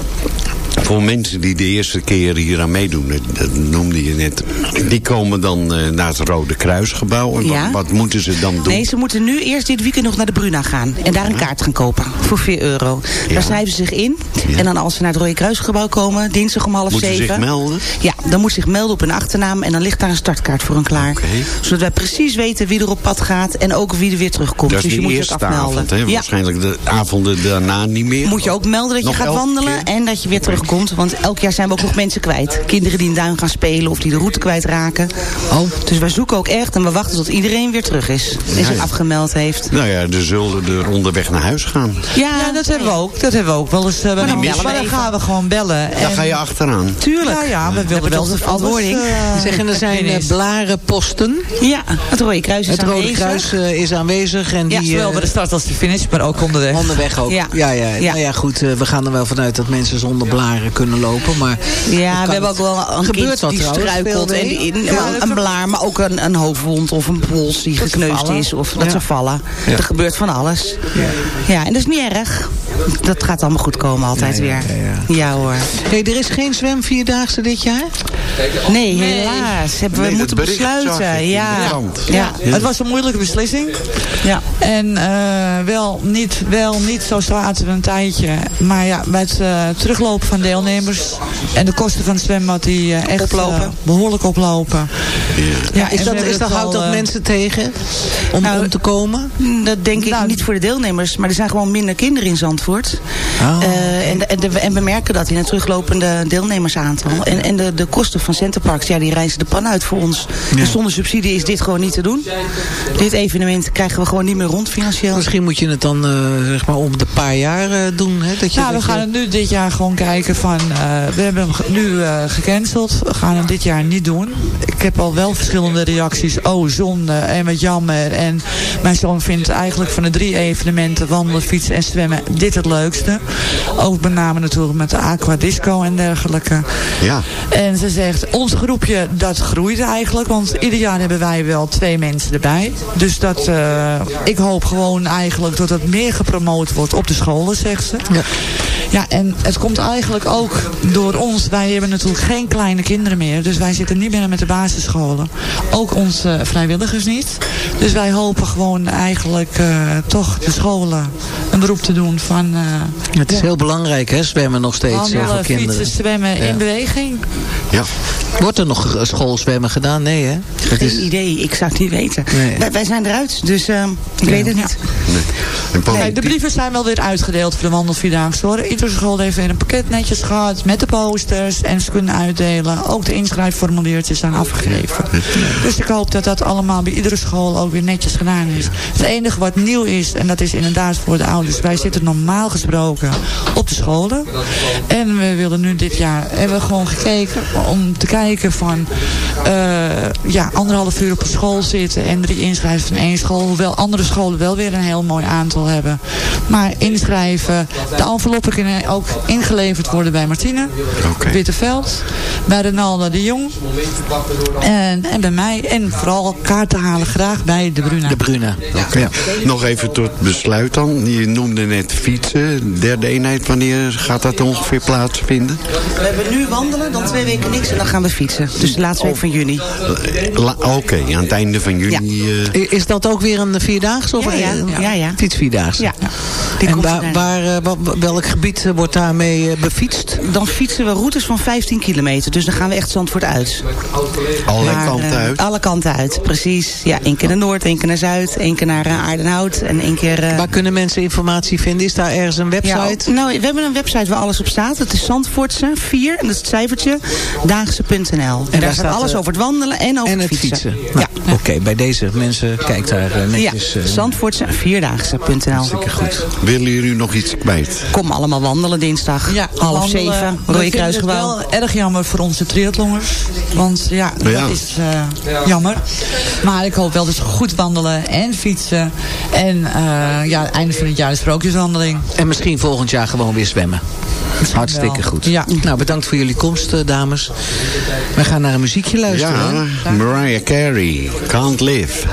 voor mensen die de eerste keer hier aan meedoen, dat- dat noemde je net, die komen dan eh, naar het Rode Kruisgebouw. En Ja. wat, wat moeten ze dan doen? Nee, ze moeten nu eerst dit weekend nog naar de Bruna gaan. En daar een kaart gaan kopen. Voor 4 euro. Ja. Daar schrijven ze zich in. Ja. En dan als ze naar het Rode Kruisgebouw komen, dinsdag om half Moeten ze zeven. zich melden? Ja, dan moet zich melden op hun achternaam. En dan ligt daar een startkaart voor hun klaar. Zodat wij precies weten wie er op pad gaat. En ook wie er weer terugkomt. Dat is dus je moet je afmelden. avond, hè? Waarschijnlijk de avonden daarna niet meer. Moet je ook melden dat Nog je gaat wandelen keer? en dat je weer terugkomt. Want elk jaar zijn we ook nog mensen kwijt. Kinderen die in duin gaan spelen of die de route kwijtraken. Oh. Dus wij zoeken ook echt en we wachten tot iedereen weer terug is. En Ja, zich ja. afgemeld heeft. Nou ja, er zullen er onderweg naar huis gaan. Ja, dat hebben we ook. Dat hebben we ook wel eens. eh, dan maar bellen we dan gaan we gewoon bellen. Daar En- ga je achteraan. Tuurlijk. Ja, ja, we willen wel de verantwoording. eh, Zeggen er zijn binnen eh, blarenposten. Ja, het Rode Kruis is Het Rode aanwezig. Kruis eh, is aanwezig. En Ja, die, Zowel bij de start als de finish, maar ook onderweg. onderweg ook. Ja, Ja. ja. Nou ja, goed. we gaan er wel vanuit dat mensen zonder blaren kunnen lopen. Maar Ja, we hebben ook wel een Gebeurt kind wat die trouwens, struikelt. En Ja, een, blaar, maar ook een, een hoofdwond of een pols die gekneusd is. Of dat Ja. ze vallen. Er gebeurt van alles. Ja. en dat is niet erg. Dat gaat allemaal goed komen altijd Ja, ja, weer. ja, Ja, hoor. hey, er is geen zwemvierdaagse dit jaar? Nee, helaas. Hebben we Nee, moeten besluiten. in de Ja. Ja. Het was een moeilijke beslissing. Ja. En eh, wel, niet, wel niet zo zaten we een tijdje. Maar ja, bij het eh, teruglopen van deelnemers en de kosten van het zwembad die eh, echt Oplopen. eh, behoorlijk oplopen. Ja, Is dat, is dat, houdt al, dat eh, mensen tegen om, Nou, om te komen? Dat denk ik Nou, niet voor de deelnemers. Maar er zijn gewoon minder kinderen in Zandvoort. Oh. Eh, en, en, de- en we merken dat in het teruglopende deelnemersaantal. En, en de, de kosten van Centerparks, ja, die reizen de pan uit voor ons. Dus zonder subsidie is dit gewoon niet te doen. Dit evenement krijgen we gewoon niet meer rond financieel. Misschien moet je het dan eh, zeg maar om de paar jaar eh, doen. Hè? Dat je, Nou, we gaan je- het nu dit jaar gewoon kijken van... eh, we hebben hem nu eh, gecanceld. We gaan hem dit jaar niet doen. Ik heb al wel verschillende reacties. Oh, zonde en wat jammer. En mijn zoon vindt eigenlijk van de drie evenementen... wandelen, fietsen en zwemmen dit het leukste. Ook met name natuurlijk met de aquadisco en dergelijke. Ja. En ze zegt, ons groepje dat groeit eigenlijk. Want ieder jaar hebben wij wel twee mensen erbij. Dus dat, eh, ik hoop gewoon eigenlijk dat het meer gepromoot wordt op de scholen, zegt ze. Ja. Ja, en het komt eigenlijk ook door ons. Wij hebben natuurlijk geen kleine kinderen meer. Dus wij zitten niet meer met de basisscholen. Ook onze vrijwilligers niet. Dus wij hopen gewoon eigenlijk eh, toch de scholen een beroep te doen van... eh, Het is ja, heel belangrijk, hè, zwemmen nog steeds eh, voor wandelen, kinderen. fietsen, zwemmen in beweging. Ja. Wordt er nog schoolzwemmen gedaan? Nee, hè? Dat Geen is, idee, ik zou het niet weten. Nee. Wij, wij zijn eruit, dus ik weet het niet. Nee. En Paul, Kijk, de brieven zijn wel weer uitgedeeld voor de wandelvierdaagse hoor. Iedere school heeft weer een pakket netjes gehad met de posters en ze kunnen uitdelen. Ook de inschrijfformuliertjes zijn afgegeven. Dus ik hoop dat dat allemaal bij iedere school ook weer netjes gedaan is. Het enige wat nieuw is, en dat is inderdaad voor de ouders. Wij zitten normaal gesproken op de scholen. En we willen nu dit jaar, hebben gewoon gekeken om te kijken van eh, ja, anderhalf uur op een school zitten en drie inschrijven van één school. Hoewel andere scholen wel weer een heel mooi aantal hebben. Maar inschrijven, de enveloppen kunnen ook ingeleverd worden bij Martine, Oké. Witteveld, bij Renalda de Jong en, en bij mij. En vooral kaarten halen graag bij de Bruna. de Bruna. Oké. Nog even tot besluit dan. Je noemde net fietsen. Derde eenheid, wanneer gaat dat ongeveer plaatsvinden? We hebben nu wandelen, dan twee weken niks en dan gaan we fietsen. Dus de laatste week van juni. Oké, aan het einde van juni. eh, Is dat ook weer een vierdaagse? Of Ja, ja. een- Ja, ja. Fietsvierdaagse? Ja. En waar, eh, welk gebied wordt daarmee eh, Dan fietsen we routes van 15 kilometer. Dus dan gaan we echt Zandvoort uit. alle Maar, kanten eh, uit. Alle kanten uit, precies. Ja, één keer naar Noord, één keer naar Zuid, één keer naar eh, Aardenhout en één keer... eh, Waar kunnen mensen informatie vinden? Is daar ergens een website? Ja, nou, we hebben een website waar alles op staat. Het is Zandvoortse 4, en dat is het cijfertje, daagse.nl. En, daar, staat alles over het wandelen en over en het fietsen. Nou, ja. Oké, bij deze mensen kijkt daar uh, netjes... Ja, Zandvoortse Vierdaagse.nl Hartstikke goed. Willen jullie nog iets kwijt? Kom allemaal wandelen dinsdag. Ja, half wandelen. zeven. Rode Kruisgebouw. Het wel erg jammer voor onze triathlongers. Want ja, dat ja. is uh, jammer. Maar ik hoop wel dat ze goed wandelen en fietsen. En uh, ja, einde van het jaar de sprookjeswandeling. En misschien volgend jaar gewoon weer zwemmen. Hartstikke wel. goed. Ja. Nou, bedankt voor jullie komst, dames. We gaan naar een muziekje luisteren. Ja, Mariah Carey, Can't Live.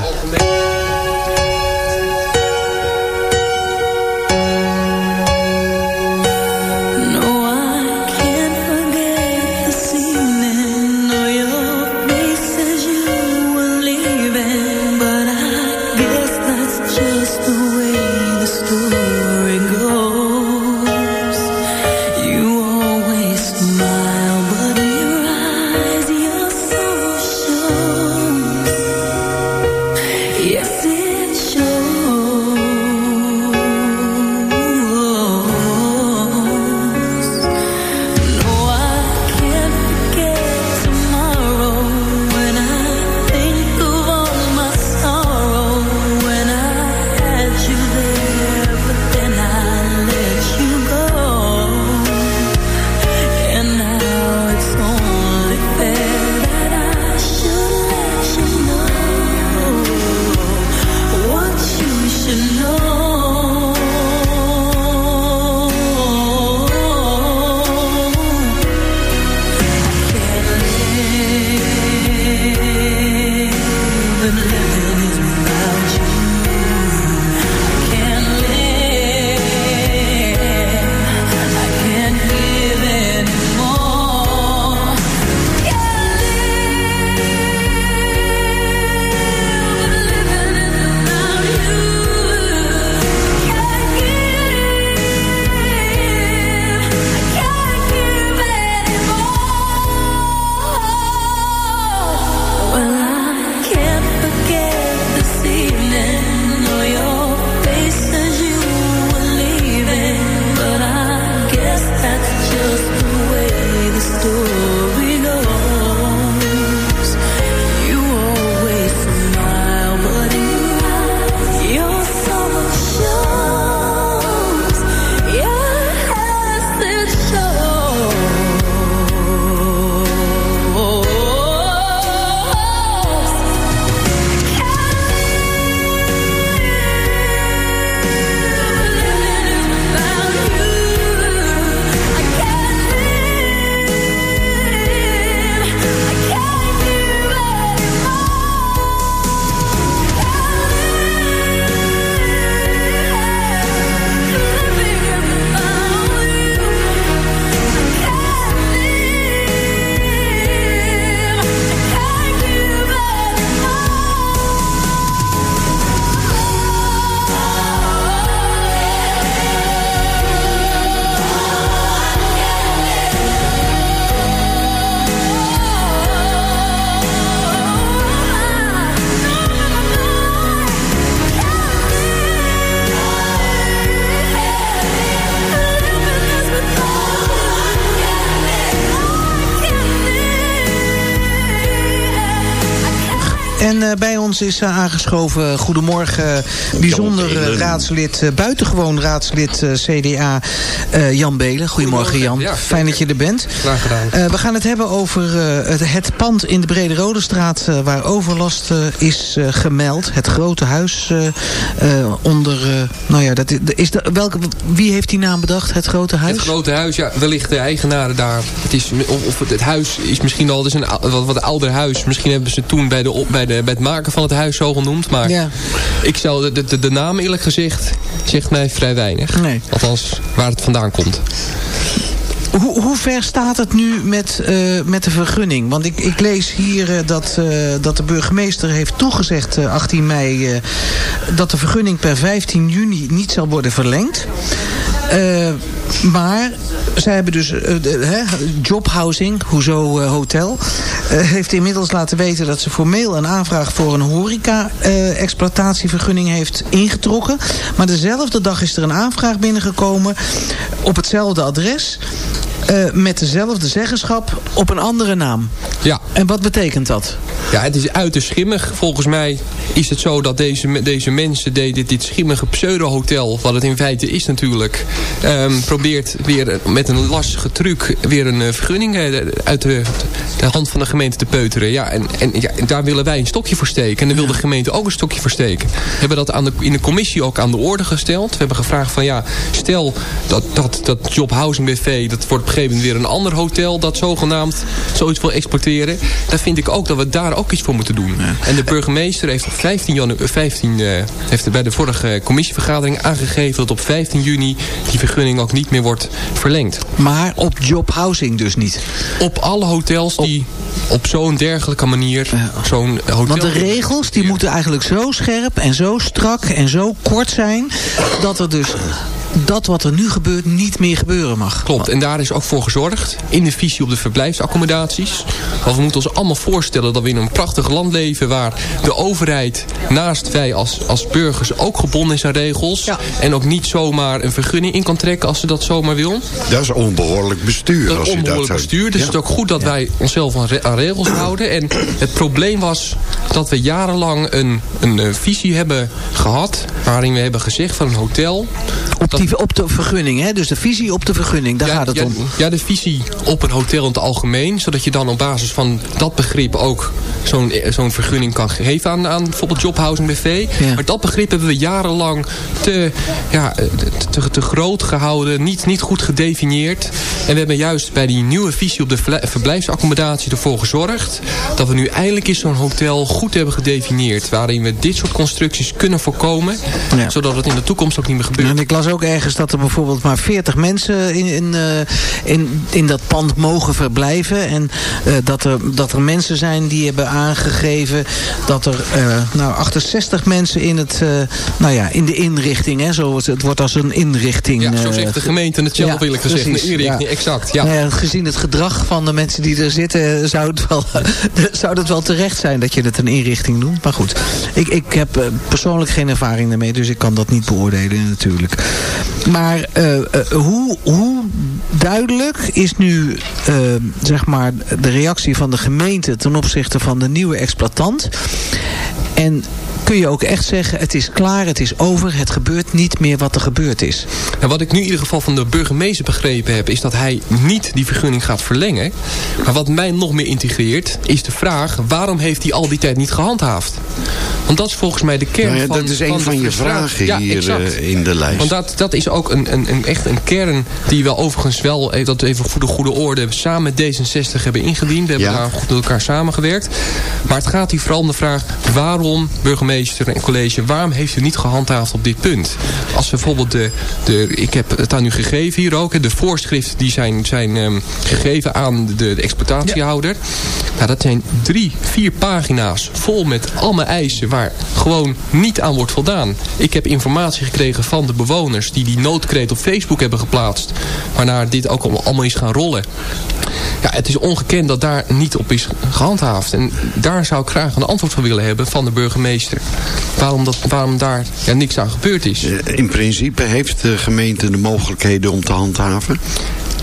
Is aangeschoven, goedemorgen, bijzonder raadslid, buitengewoon raadslid CDA, Jan Belen. Goedemorgen Jan, fijn dat je er bent. Graag gedaan. we gaan het hebben over het, het, pand in de Brede Rode Straat waar overlast is gemeld. Het grote huis onder, nou ja, dat is de, welke, wie heeft die naam bedacht, het grote huis? Het grote huis, ja, wellicht de eigenaren daar. Het, is, of, het, het, huis is misschien al, het is een wat, wat ouder huis. Misschien hebben ze toen bij de, bij de bij het maken van het huis zo genoemd. Maar ja. ik zou de, de, de naam eerlijk gezegd zegt mij vrij weinig. Nee. Althans, waar het vandaan komt. Hoe, hoe, ver staat het nu met, uh, met de vergunning? Want ik, ik lees hier uh, dat, uh, dat de burgemeester heeft toegezegd, 18 mei... dat de vergunning per 15 juni niet zal worden verlengd. Maar zij hebben dus uh, jobhousing, hoezo uh, hotel... Heeft inmiddels laten weten dat ze formeel een aanvraag voor een horeca-exploitatievergunning heeft ingetrokken. Maar dezelfde dag is er een aanvraag binnengekomen op hetzelfde adres... eh, met dezelfde zeggenschap op een andere naam. Ja. En wat betekent dat? Ja, het is uiterst schimmig. Volgens mij is het zo dat deze, deze mensen, dit, dit schimmige pseudo-hotel... wat het in feite is natuurlijk... Um, probeert weer met een lastige truc weer een uh, vergunning uh, uit de, de, hand van de gemeente te peuteren. Ja, en, en ja, daar willen wij een stokje voor steken. En daar wil de gemeente ook een stokje voor steken. We hebben dat aan de, in de commissie ook aan de orde gesteld. We hebben gevraagd van ja, stel dat, dat, dat Job Housing BV... dat wordt op een gegeven moment weer een ander hotel... dat zogenaamd zoiets wil exporteren. Dan vind ik ook dat we daar ook iets voor moeten doen. En de burgemeester heeft op 15 juni, 15, uh, heeft bij de vorige commissievergadering aangegeven dat op 15 juni die vergunning ook niet meer wordt verlengd. Maar op jobhousing dus niet? Op alle hotels die op, op zo'n dergelijke manier zo'n hotel... Want de regels die moeten eigenlijk zo scherp en zo strak en zo kort zijn... dat er dus dat wat er nu gebeurt niet meer gebeuren mag. Klopt, en daar is ook voor gezorgd in de visie op de verblijfsaccommodaties. Want we moeten ons allemaal voorstellen dat we in een prachtig land leven... waar de overheid naast wij als, als burgers ook gebonden is aan regels... en ook niet zomaar een vergunning in kan trekken als ze dat zomaar wil. Dat is onbehoorlijk bestuur. Dat is onbehoorlijk bestuur, dus ja. het is ook goed dat ja. wij onszelf aan, aan, regels houden. En het probleem was dat we jarenlang een, een visie hebben gehad... waarin we hebben gezegd van een hotel... Op, die, op de vergunning, hè? dus de visie op de vergunning, daar ja, gaat het ja, om. Ja, de visie op een hotel in het algemeen. Zodat je dan op basis van dat begrip ook zo'n zo'n vergunning kan geven aan, aan bijvoorbeeld Jobhousing BV. Ja. Maar dat begrip hebben we jarenlang te, ja, te, te groot gehouden, niet, niet goed gedefinieerd. En we hebben juist bij die nieuwe visie op de verblijfsaccommodatie ervoor gezorgd... dat we nu eindelijk eens zo'n hotel goed hebben gedefinieerd. Waarin we dit soort constructies kunnen voorkomen. Zodat het in de toekomst ook niet meer gebeurt. En ik las ook ergens dat er bijvoorbeeld maar 40 mensen in, in, uh, in, in dat pand mogen verblijven. En uh, dat, er, dat er mensen zijn die hebben aangegeven dat er uh, nou, 68 mensen in, het, nou ja, in de inrichting, hè, zo, het wordt als een inrichting. Ja, zo zegt de gemeente het zelf, ja, wil ik gezegd. Precies, een inrichting, ja. exact. Ja. Nou ja, gezien het gedrag van de mensen die er zitten, zou het wel, zou het wel terecht zijn dat je het een inrichting noemt. Maar goed, ik, ik heb persoonlijk geen ervaring daarmee, dus ik kan dat niet beoordelen natuurlijk. Maar uh, uh, hoe, hoe duidelijk is nu uh, zeg maar de reactie van de gemeente ten opzichte van de nieuwe exploitant? En kun je ook echt zeggen, het is klaar, het is over, het gebeurt niet meer wat er gebeurd is. Nou, wat ik nu in ieder geval van de burgemeester begrepen heb, is dat hij niet die vergunning gaat verlengen. Maar wat mij nog meer integreert, is de vraag, waarom heeft hij al die tijd niet gehandhaafd? Want dat is volgens mij de kern nou ja, van... Dat is een van, van je vragen ja, hier uh, in de lijst. Want dat, dat is ook een, een, een, echt een kern die we overigens wel, dat even voor de goede orde, samen met D66 hebben ingediend. We hebben ja. daar goed met elkaar samengewerkt. Maar het gaat hier vooral om de vraag, waarom burgemeester en college, waarom heeft u niet gehandhaafd op dit punt? Als bijvoorbeeld de, de ik heb het aan u gegeven hier ook, de voorschriften die zijn, zijn um, gegeven aan de, de exploitatiehouder. Ja. Nou, dat zijn drie, vier pagina's vol met allemaal eisen waar gewoon niet aan wordt voldaan. Ik heb informatie gekregen van de bewoners die die noodkreet op Facebook hebben geplaatst. Waarna dit ook allemaal is gaan rollen. Ja, het is ongekend dat daar niet op is gehandhaafd. En daar zou ik graag een antwoord van willen hebben van de burgemeester. Waarom, dat, waarom daar ja, niks aan gebeurd is. In principe heeft de gemeente de mogelijkheden om te handhaven?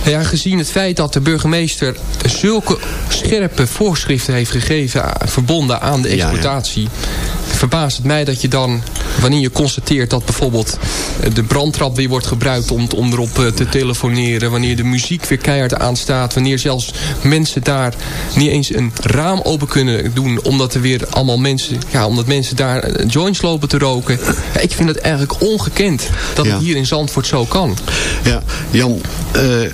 Ja, gezien het feit dat de burgemeester zulke scherpe voorschriften heeft gegeven... verbonden aan de exploitatie... Ja. Verbaast het mij dat je dan, wanneer je constateert dat bijvoorbeeld... de brandtrap weer wordt gebruikt om, om erop te telefoneren... wanneer de muziek weer keihard aanstaat... wanneer zelfs mensen daar niet eens een raam open kunnen doen... omdat er weer allemaal mensen... ja, omdat mensen daar joints lopen te roken. Ja, ik vind het eigenlijk ongekend dat ja. het hier in Zandvoort zo kan. Ja, Jan... Uh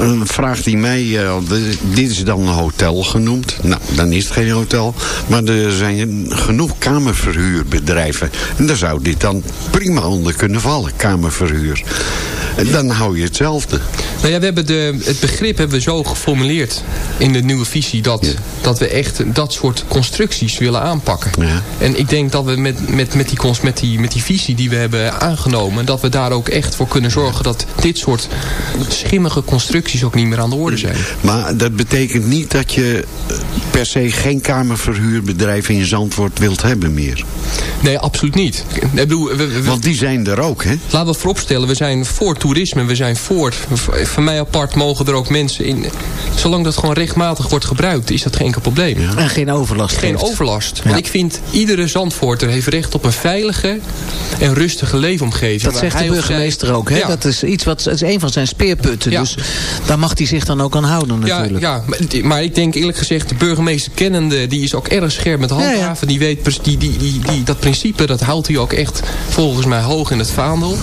een vraag die mij... Uh, dit is dan een hotel genoemd. Nou, dan is het geen hotel. Maar er zijn genoeg kamerverhuurbedrijven. En daar zou dit dan prima onder kunnen vallen, kamerverhuur. En dan hou je hetzelfde. Nou ja, we hebben de, het begrip hebben we zo geformuleerd in de nieuwe visie... dat, ja. dat we echt dat soort constructies willen aanpakken. Ja. En ik denk dat we met, met, met, die, met, die, met die visie die we hebben aangenomen... dat we daar ook echt voor kunnen zorgen dat dit soort schimmige constructies ook niet meer aan de orde zijn. Maar dat betekent niet dat je per se geen kamerverhuurbedrijf in Zandvoort wilt hebben meer? Nee, absoluut niet. Ik bedoel, we, we, Want die zijn er ook, hè? Laten we vooropstellen, we zijn voor toerisme. We zijn voor... Van mij apart mogen er ook mensen in... Zolang dat gewoon rechtmatig wordt gebruikt, is dat geen enkel probleem. En geen overlast Geen overlast. Want ik vind, iedere Zandvoorter heeft recht op een veilige en rustige leefomgeving. Dat zegt de zij- burgemeester ook. Hè? Ja. Dat is iets wat dat is een van zijn speerpunten. Ja. Dus daar mag hij zich dan ook aan houden natuurlijk. ja maar, maar ik denk eerlijk gezegd, de burgemeester kennende, die is ook erg scherp met handhaven. Die weet, die, die, die, die, dat principe, dat houdt hij ook echt volgens mij hoog in het vaandel.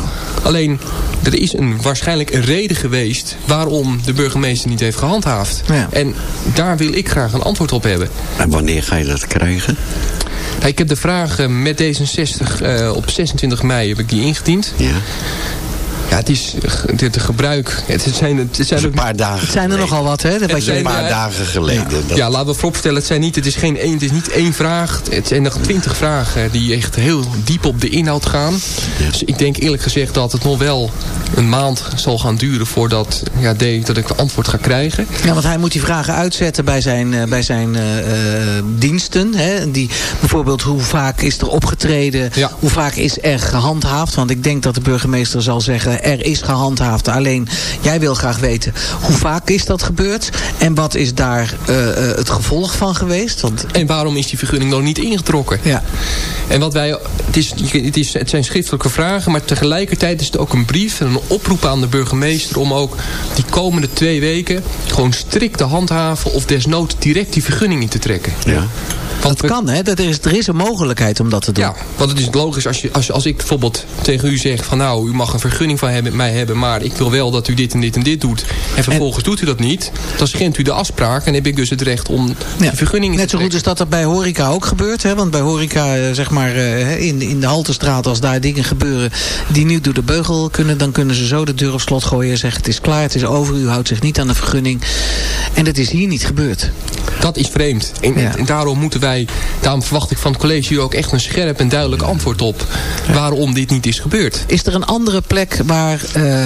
Alleen, er is een, waarschijnlijk een reden geweest waarom de burgemeester niet heeft gehandhaafd. Ja. En daar wil ik graag een antwoord op hebben. En wanneer ga je dat krijgen? Ik heb de vraag met D66 eh, op 26 mei heb ik die ingediend. Ja. Ja, het is dit gebruik. Het zijn, het zijn een paar dagen Het zijn er geleden. nogal wat, hè? Dat Het is een zijn, paar dagen geleden. Ja, laten we vooropstellen, het, zijn niet, het, is geen één, het is niet één vraag. Het zijn nog twintig vragen die echt heel diep op de inhoud gaan. Dus ik denk eerlijk gezegd dat het nog wel een maand zal gaan duren... voordat ja, de- dat ik antwoord ga krijgen. Ja, want hij moet die vragen uitzetten bij zijn, eh, bij zijn eh, eh, diensten. Hè? Die, bijvoorbeeld hoe vaak is er opgetreden, Ja. hoe vaak is er gehandhaafd. Want ik denk dat de burgemeester zal zeggen, er is gehandhaafd. Alleen, jij wil graag weten, hoe vaak is dat gebeurd? En wat is daar eh, eh, het gevolg van geweest? Want, En waarom is die vergunning nog niet ingetrokken? ja. En wat wij, het, is, het, is, het zijn schriftelijke vragen, maar tegelijkertijd is het ook een brief en een oproep aan de burgemeester om ook die komende twee weken gewoon strikt te handhaven of desnoods direct die vergunning in te trekken. Ja. Want Dat kan, hè? Dat er, is, er is een mogelijkheid om dat te doen. Ja, want het is logisch als, je, als, als ik bijvoorbeeld tegen u zeg van nou, u mag een vergunning van hebben, mij hebben, maar ik wil wel dat u dit en dit en dit doet. En vervolgens doet u dat niet. Dan schendt u de afspraak en heb ik dus het recht om Ja. vergunning in Net zo goed is dat er bij horeca ook gebeurt. Hè? Want bij horeca, eh, zeg maar, eh, in, in de Haltestraat, als daar dingen gebeuren die niet door de beugel kunnen, dan kunnen ze zo de deur op slot gooien en zeggen het is klaar, het is over, u houdt zich niet aan de vergunning. En dat is hier niet gebeurd. Dat is vreemd. En, Ja. en daarom moeten wij, daarom verwacht ik van het college hier ook echt een scherp en duidelijk antwoord op. Waarom dit niet is gebeurd. Is er een andere plek waar, eh,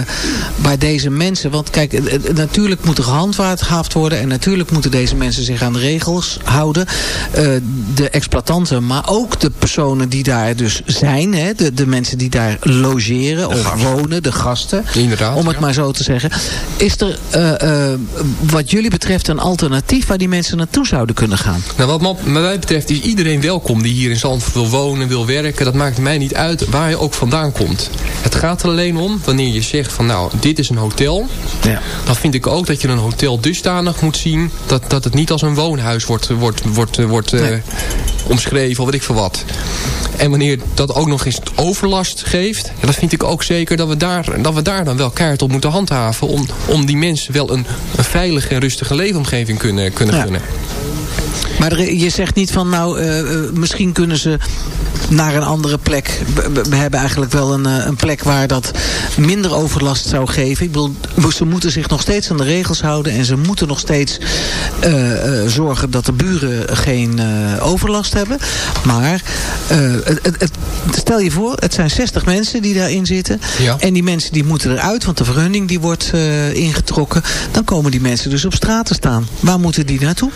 waar deze mensen... Want kijk, eh, eh, natuurlijk moet er gehandhaafd worden... en natuurlijk moeten deze mensen zich aan de regels houden. Eh, de exploitanten, maar ook de personen die daar dus zijn. Hè, de, de mensen die daar logeren of wonen, de gasten. Inderdaad, Om het ja. maar zo te zeggen. Is er eh, eh, wat jullie betreft een alternatief... waar die mensen naartoe zouden kunnen gaan? Nou, wat mij betreft is iedereen welkom die hier in Zandvoort wil wonen, wil werken. Dat maakt mij niet uit waar je ook vandaan komt. Het gaat er alleen om wanneer je zegt van nou, dit is een hotel. Ja. Dan vind ik ook dat je een hotel dusdanig moet zien... dat, dat het niet als een woonhuis wordt, wordt, wordt, wordt eh, omschreven of weet ik veel wat. En wanneer dat ook nog eens overlast geeft... Ja, dan vind ik ook zeker dat we daar, dat we daar dan wel kaart op moeten handhaven... om, om die mensen wel een, een veilige en rustige leefomgeving kunnen, kunnen Ja. gunnen. Maar er- je zegt niet van, nou, eh, eh, misschien kunnen ze naar een andere plek. We, hebben eigenlijk wel een, eh, een plek waar dat minder overlast zou geven. Ik bedoel, ze moeten zich nog steeds aan de regels houden. En ze moeten nog steeds zorgen dat de buren geen overlast hebben. Maar het, stel je voor, het zijn 60 mensen die daarin zitten. Ja. En die mensen die moeten eruit, want de vergunning die wordt ingetrokken. Dan komen die mensen dus op straat te staan. Waar moeten die naartoe?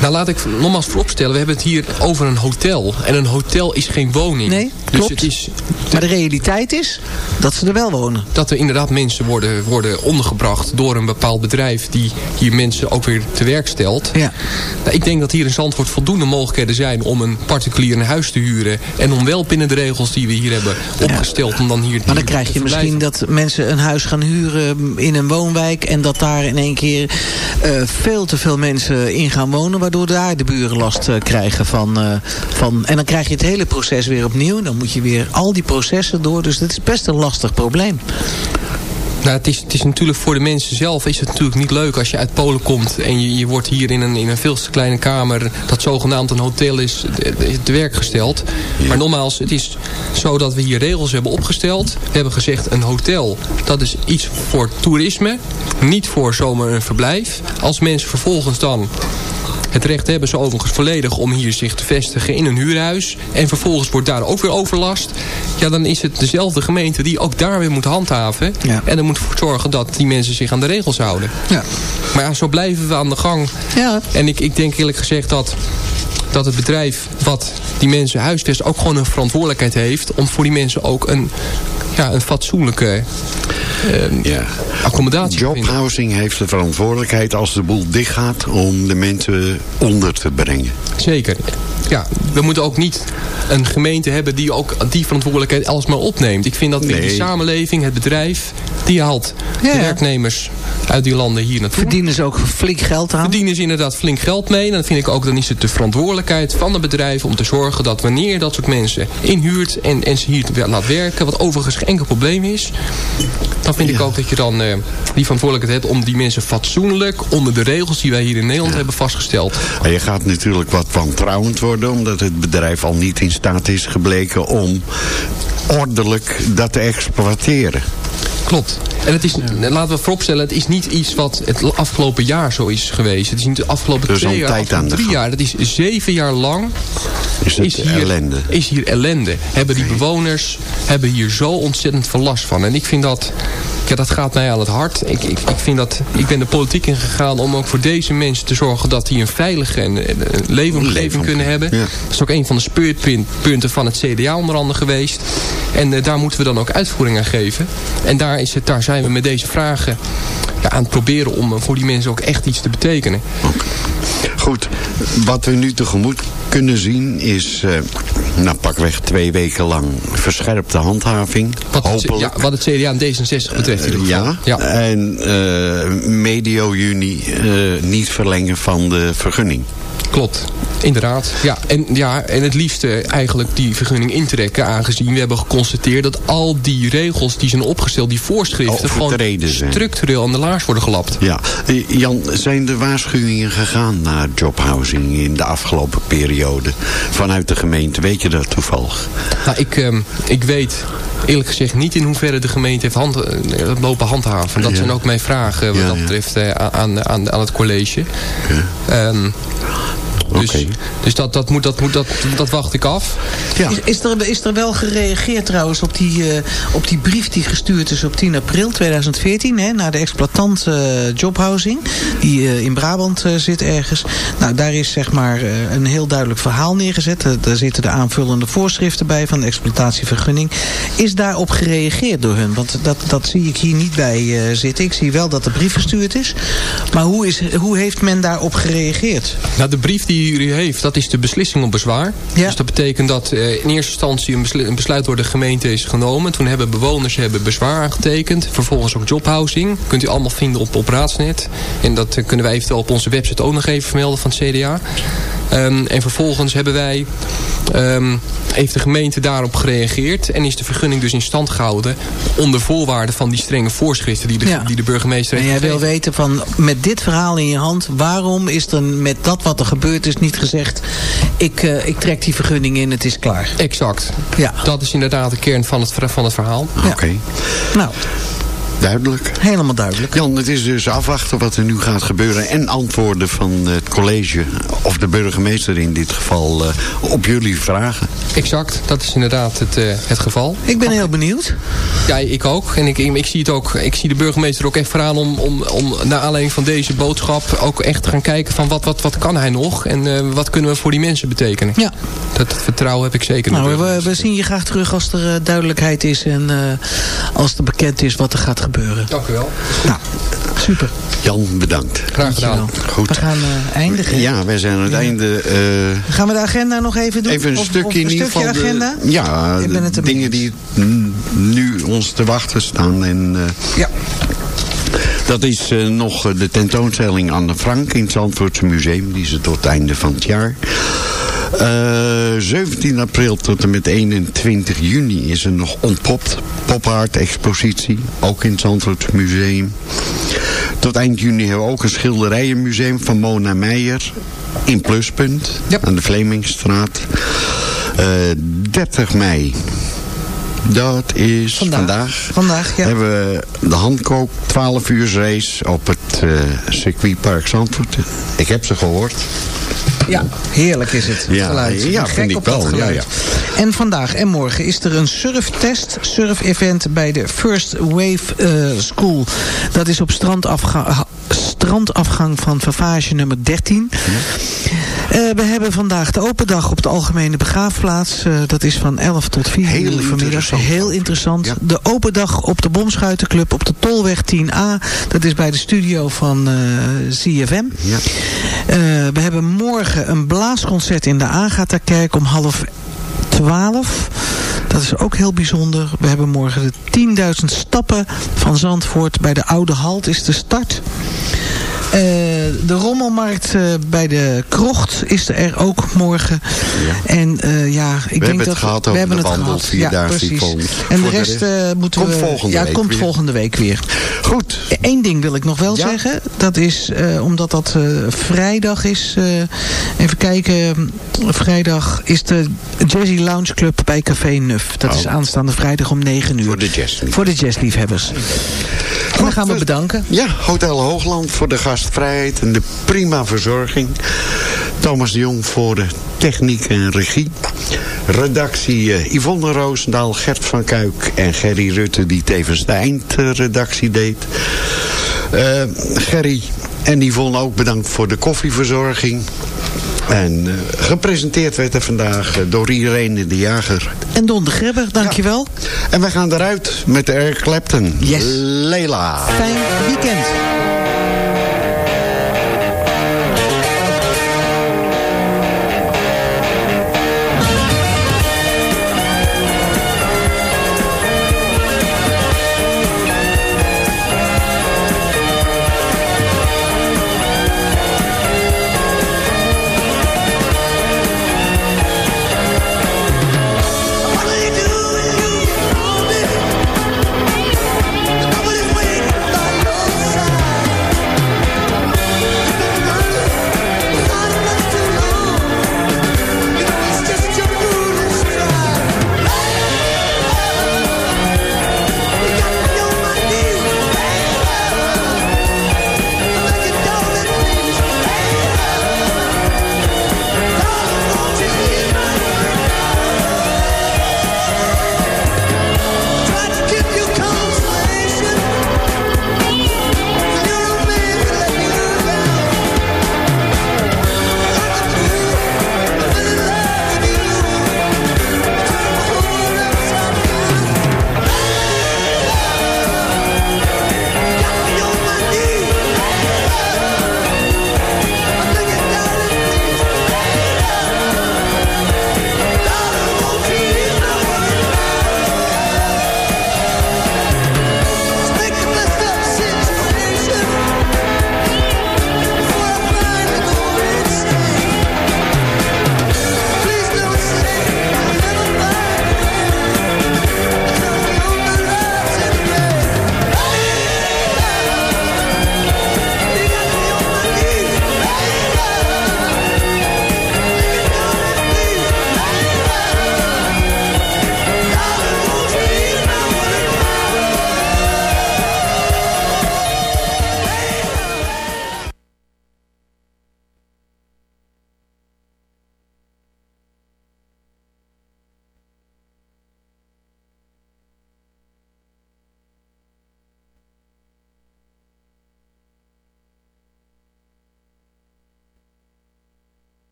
Nou, laat ik nogmaals vooropstellen. We hebben het hier over een hotel. En een hotel is geen woning. Nee, Dus klopt. het is Maar de realiteit is dat ze er wel wonen. dat er inderdaad mensen worden, worden ondergebracht... door een bepaald bedrijf die hier mensen ook weer te werk stelt. Ja. Nou, ik denk dat hier in Zandvoort voldoende mogelijkheden zijn... om een particulier een huis te huren. En om wel binnen de regels die we hier hebben opgesteld... om dan hier Maar dan krijg je misschien dat mensen een huis gaan huren in een woonwijk... en dat daar in één keer eh, veel te veel mensen in gaan wonen... waardoor daar de buren last eh, krijgen van, eh, van... En dan krijg je het hele proces weer opnieuw. Dan moet je weer al die processen door. Dus dat is best een lastig probleem. Nou, het, is, het is natuurlijk voor de mensen zelf is het natuurlijk niet leuk als je uit Polen komt en je, je wordt hier in een, in een veel te kleine kamer, dat zogenaamd een hotel is, te werk gesteld. Maar nogmaals, het is zo dat we hier regels hebben opgesteld. We hebben gezegd een hotel, dat is iets voor toerisme, niet voor zomaar een verblijf. Als mensen vervolgens dan het recht hebben ze overigens volledig om hier zich te vestigen in een huurhuis. En vervolgens wordt daar ook weer overlast. Ja, dan is het dezelfde gemeente die ook daar weer moet handhaven. Ja. En er moet voor zorgen dat die mensen zich aan de regels houden. Ja. Maar ja, zo blijven we aan de gang. Ja. En ik, ik denk eerlijk gezegd dat dat het bedrijf wat die mensen huisvest ook gewoon een verantwoordelijkheid heeft om voor die mensen ook een, ja, een fatsoenlijke uh, ja. accommodatie Jobhousing heeft de verantwoordelijkheid als de boel dicht gaat om de mensen onder te brengen. Zeker. Ja, we moeten ook niet een gemeente hebben die ook die verantwoordelijkheid alsmaar opneemt. Ik vind dat nee. de samenleving, het bedrijf, die haalt ja. de werknemers uit die landen hier naartoe. Verdienen ze ook flink geld aan? Verdienen ze inderdaad flink geld mee. En dan vind ik ook, dan is het de verantwoordelijkheid van het bedrijf om te zorgen dat wanneer dat soort mensen inhuurt en, en ze hier laat werken, wat overigens geen enkel probleem is, dan vind ik ook dat je dan uh, die verantwoordelijkheid hebt om die mensen fatsoenlijk onder de regels die wij hier in Nederland hebben vastgesteld. Je gaat natuurlijk wat wantrouwend worden omdat het bedrijf al niet in staat is gebleken om ordelijk dat te exploiteren. Klopt. En het is, ja. laten we vooropstellen, het is niet iets wat het afgelopen jaar zo is geweest. Het is niet de afgelopen dus twee jaar, tijd aan drie jaar. Dat is zeven jaar lang. Is, is hier ellende. Is hier ellende. Hebben die bewoners hebben hier zo ontzettend veel last van. En ik vind dat, ja, dat gaat mij aan het hart. Ik, ik, ik, vind dat, ik ben de politiek ingegaan om ook voor deze mensen te zorgen dat die een veilige en een leefomgeving kunnen hebben. Ja. Dat is ook een van de speurpunten van het CDA onder andere geweest. En uh, daar moeten we dan ook uitvoering aan geven. En daar, is het, daar zijn we met deze vragen ja, aan het proberen om voor die mensen ook echt iets te betekenen. Goed, wat we nu tegemoet kunnen zien is, uh, nou pakweg twee weken lang verscherpte handhaving. Wat het, hopelijk. ja, wat het CDA en D66 betreft. Uh, ja, ja, en uh, medio juni niet verlengen van de vergunning. Klopt, inderdaad. Ja, en, ja, en het liefste eigenlijk die vergunning intrekken... aangezien we hebben geconstateerd dat al die regels die zijn opgesteld... die voorschriften oh, gewoon zijn. structureel aan de laars worden gelapt. Ja, Jan, zijn er waarschuwingen gegaan naar jobhousing in de afgelopen periode? Vanuit de gemeente, weet je dat toevallig? Nou, ik, um, ik weet eerlijk gezegd niet in hoeverre de gemeente heeft hand, lopen handhaven. Dat ja. zijn ook mijn vragen wat ja, dat betreft aan, aan, aan het college. Um, dus, okay. dus dat, dat, moet, dat, moet, dat, dat wacht ik af. Ja. Is, is, er, is er wel gereageerd trouwens op die, uh, op die brief die gestuurd is op 10 april 2014... Hè, naar de exploitant uh, Jobhousing, die uh, in Brabant zit ergens. Nou, daar is zeg maar een heel duidelijk verhaal neergezet. Daar zitten de aanvullende voorschriften bij van de exploitatievergunning. Is daarop gereageerd door hun? Want dat, dat zie ik hier niet bij zitten. Ik zie wel dat de brief gestuurd is. Maar hoe, is, hoe heeft men daarop gereageerd? Nou, de brief die u heeft, dat is de beslissing op bezwaar. Ja. Dus dat betekent dat uh, in eerste instantie een besluit, een besluit door de gemeente is genomen. Toen hebben bewoners hebben bezwaar aangetekend. Vervolgens ook jobhousing. Kunt u allemaal vinden op, op Raadsnet. En dat uh, kunnen wij eventueel op onze website ook nog even vermelden van het CDA. Um, en vervolgens hebben wij, um, heeft de gemeente daarop gereageerd. En is de vergunning dus in stand gehouden. Onder voorwaarden van die strenge voorschriften die de, ja. die de burgemeester heeft En jij wil weten van, met dit verhaal in je hand. Waarom is er met dat wat er is niet gezegd. Ik, uh, ik trek die vergunning in, het is klaar. Exact. Ja. Dat is inderdaad de kern van het, van het verhaal. Ja. Oké. Okay. Nou. Duidelijk. Helemaal duidelijk. Jan, het is dus afwachten wat er nu gaat gebeuren. En antwoorden van het college, of de burgemeester in dit geval, uh, op jullie vragen. Exact, dat is inderdaad het, uh, het geval. Ik ben heel benieuwd. Ja, ik ook. En ik, ik, ik, zie het ook. Ik zie de burgemeester ook echt vooraan om, om, om naar aanleiding van deze boodschap ook echt te gaan kijken van wat, wat, wat kan hij nog en uh, wat kunnen we voor die mensen betekenen. Ja. Dat vertrouwen heb ik zeker. Nou, we, we zien je graag terug als er uh, duidelijkheid is en uh, als er bekend is wat er gaat gebeuren. Dank u wel. Nou, super. Jan, bedankt. Graag gedaan. Goed. We gaan uh, eindigen. Ja, wij zijn aan het ja. einde. Uh, gaan we de agenda nog even doen? Even een of, stukje of in een ieder stukje agenda? De, ja, Ik ben het dingen die nu ons te wachten staan. En, uh, ja. Dat is uh, nog de tentoonstelling Anne Frank in het Zandvoortse Museum. Die is er tot het einde van het jaar. Uh, 17 april tot en met 21 juni is er nog ontpopt pop-art expositie. Ook in het Zandvoort Museum. Tot eind juni hebben we ook een schilderijenmuseum van Mona Meijer. In Pluspunt. Yep. Aan de Vlemingstraat. Uh, 30 mei. Dat is vandaag. Vandaag, vandaag ja. hebben we de handkoop 12 uur race op het uh, circuitpark Zandvoort. Ik heb ze gehoord. Ja, heerlijk is het. Ja, geluid. ja Gek vind ik op wel. dat geluid. Ja, ja. En vandaag en morgen is er een surftest, surf-event bij de First Wave uh, School. Dat is op strandafgang, strandafgang van Favage nummer 13. Ja. we hebben vandaag de open dag op de Algemene Begraafplaats. dat is van 11 tot 4 Heel uur vanmiddag. interessant. Heel interessant. De open dag op de Bomschuitenclub op de Tolweg 10A. Dat is bij de studio van CFM. Ja. we hebben morgen een blaasconcert in de Agatha-kerk om half 12. Dat is ook heel bijzonder. We hebben morgen de 10.000 stappen van Zandvoort bij de Oude Halt is de start. Uh, de rommelmarkt uh, bij de krocht is er ook morgen. Ja. En uh, ja, ik we denk hebben dat het gehad we over hebben de het gehad. vier ja, dagen precies. En de rest moeten komt we. volgende ja, week komt weer. volgende week weer. Goed. Eén ding wil ik nog wel Ja? zeggen. Dat is omdat dat vrijdag is. even kijken. Vrijdag is de Jazzy Lounge Club bij Café Nuf. Dat Oh. is aanstaande vrijdag om 9 uur. Voor de jazz. Voor de jazzliefhebbers. En dan gaan we bedanken. Ja, Hotel Hoogland voor de gastvrijheid de prima verzorging. Thomas de Jong voor de techniek en regie. Redactie eh, Yvonne Roosendaal, Gert van Kuik en Gerry Rutte... die tevens de eindredactie deed. Eh, Gerry en Yvonne ook bedankt voor de koffieverzorging. En eh, gepresenteerd werd er vandaag eh, door Irene de Jager. En Don de Grebber, dankjewel. En wij gaan eruit met Eric Clapton. Yes. Leila. Fijn weekend.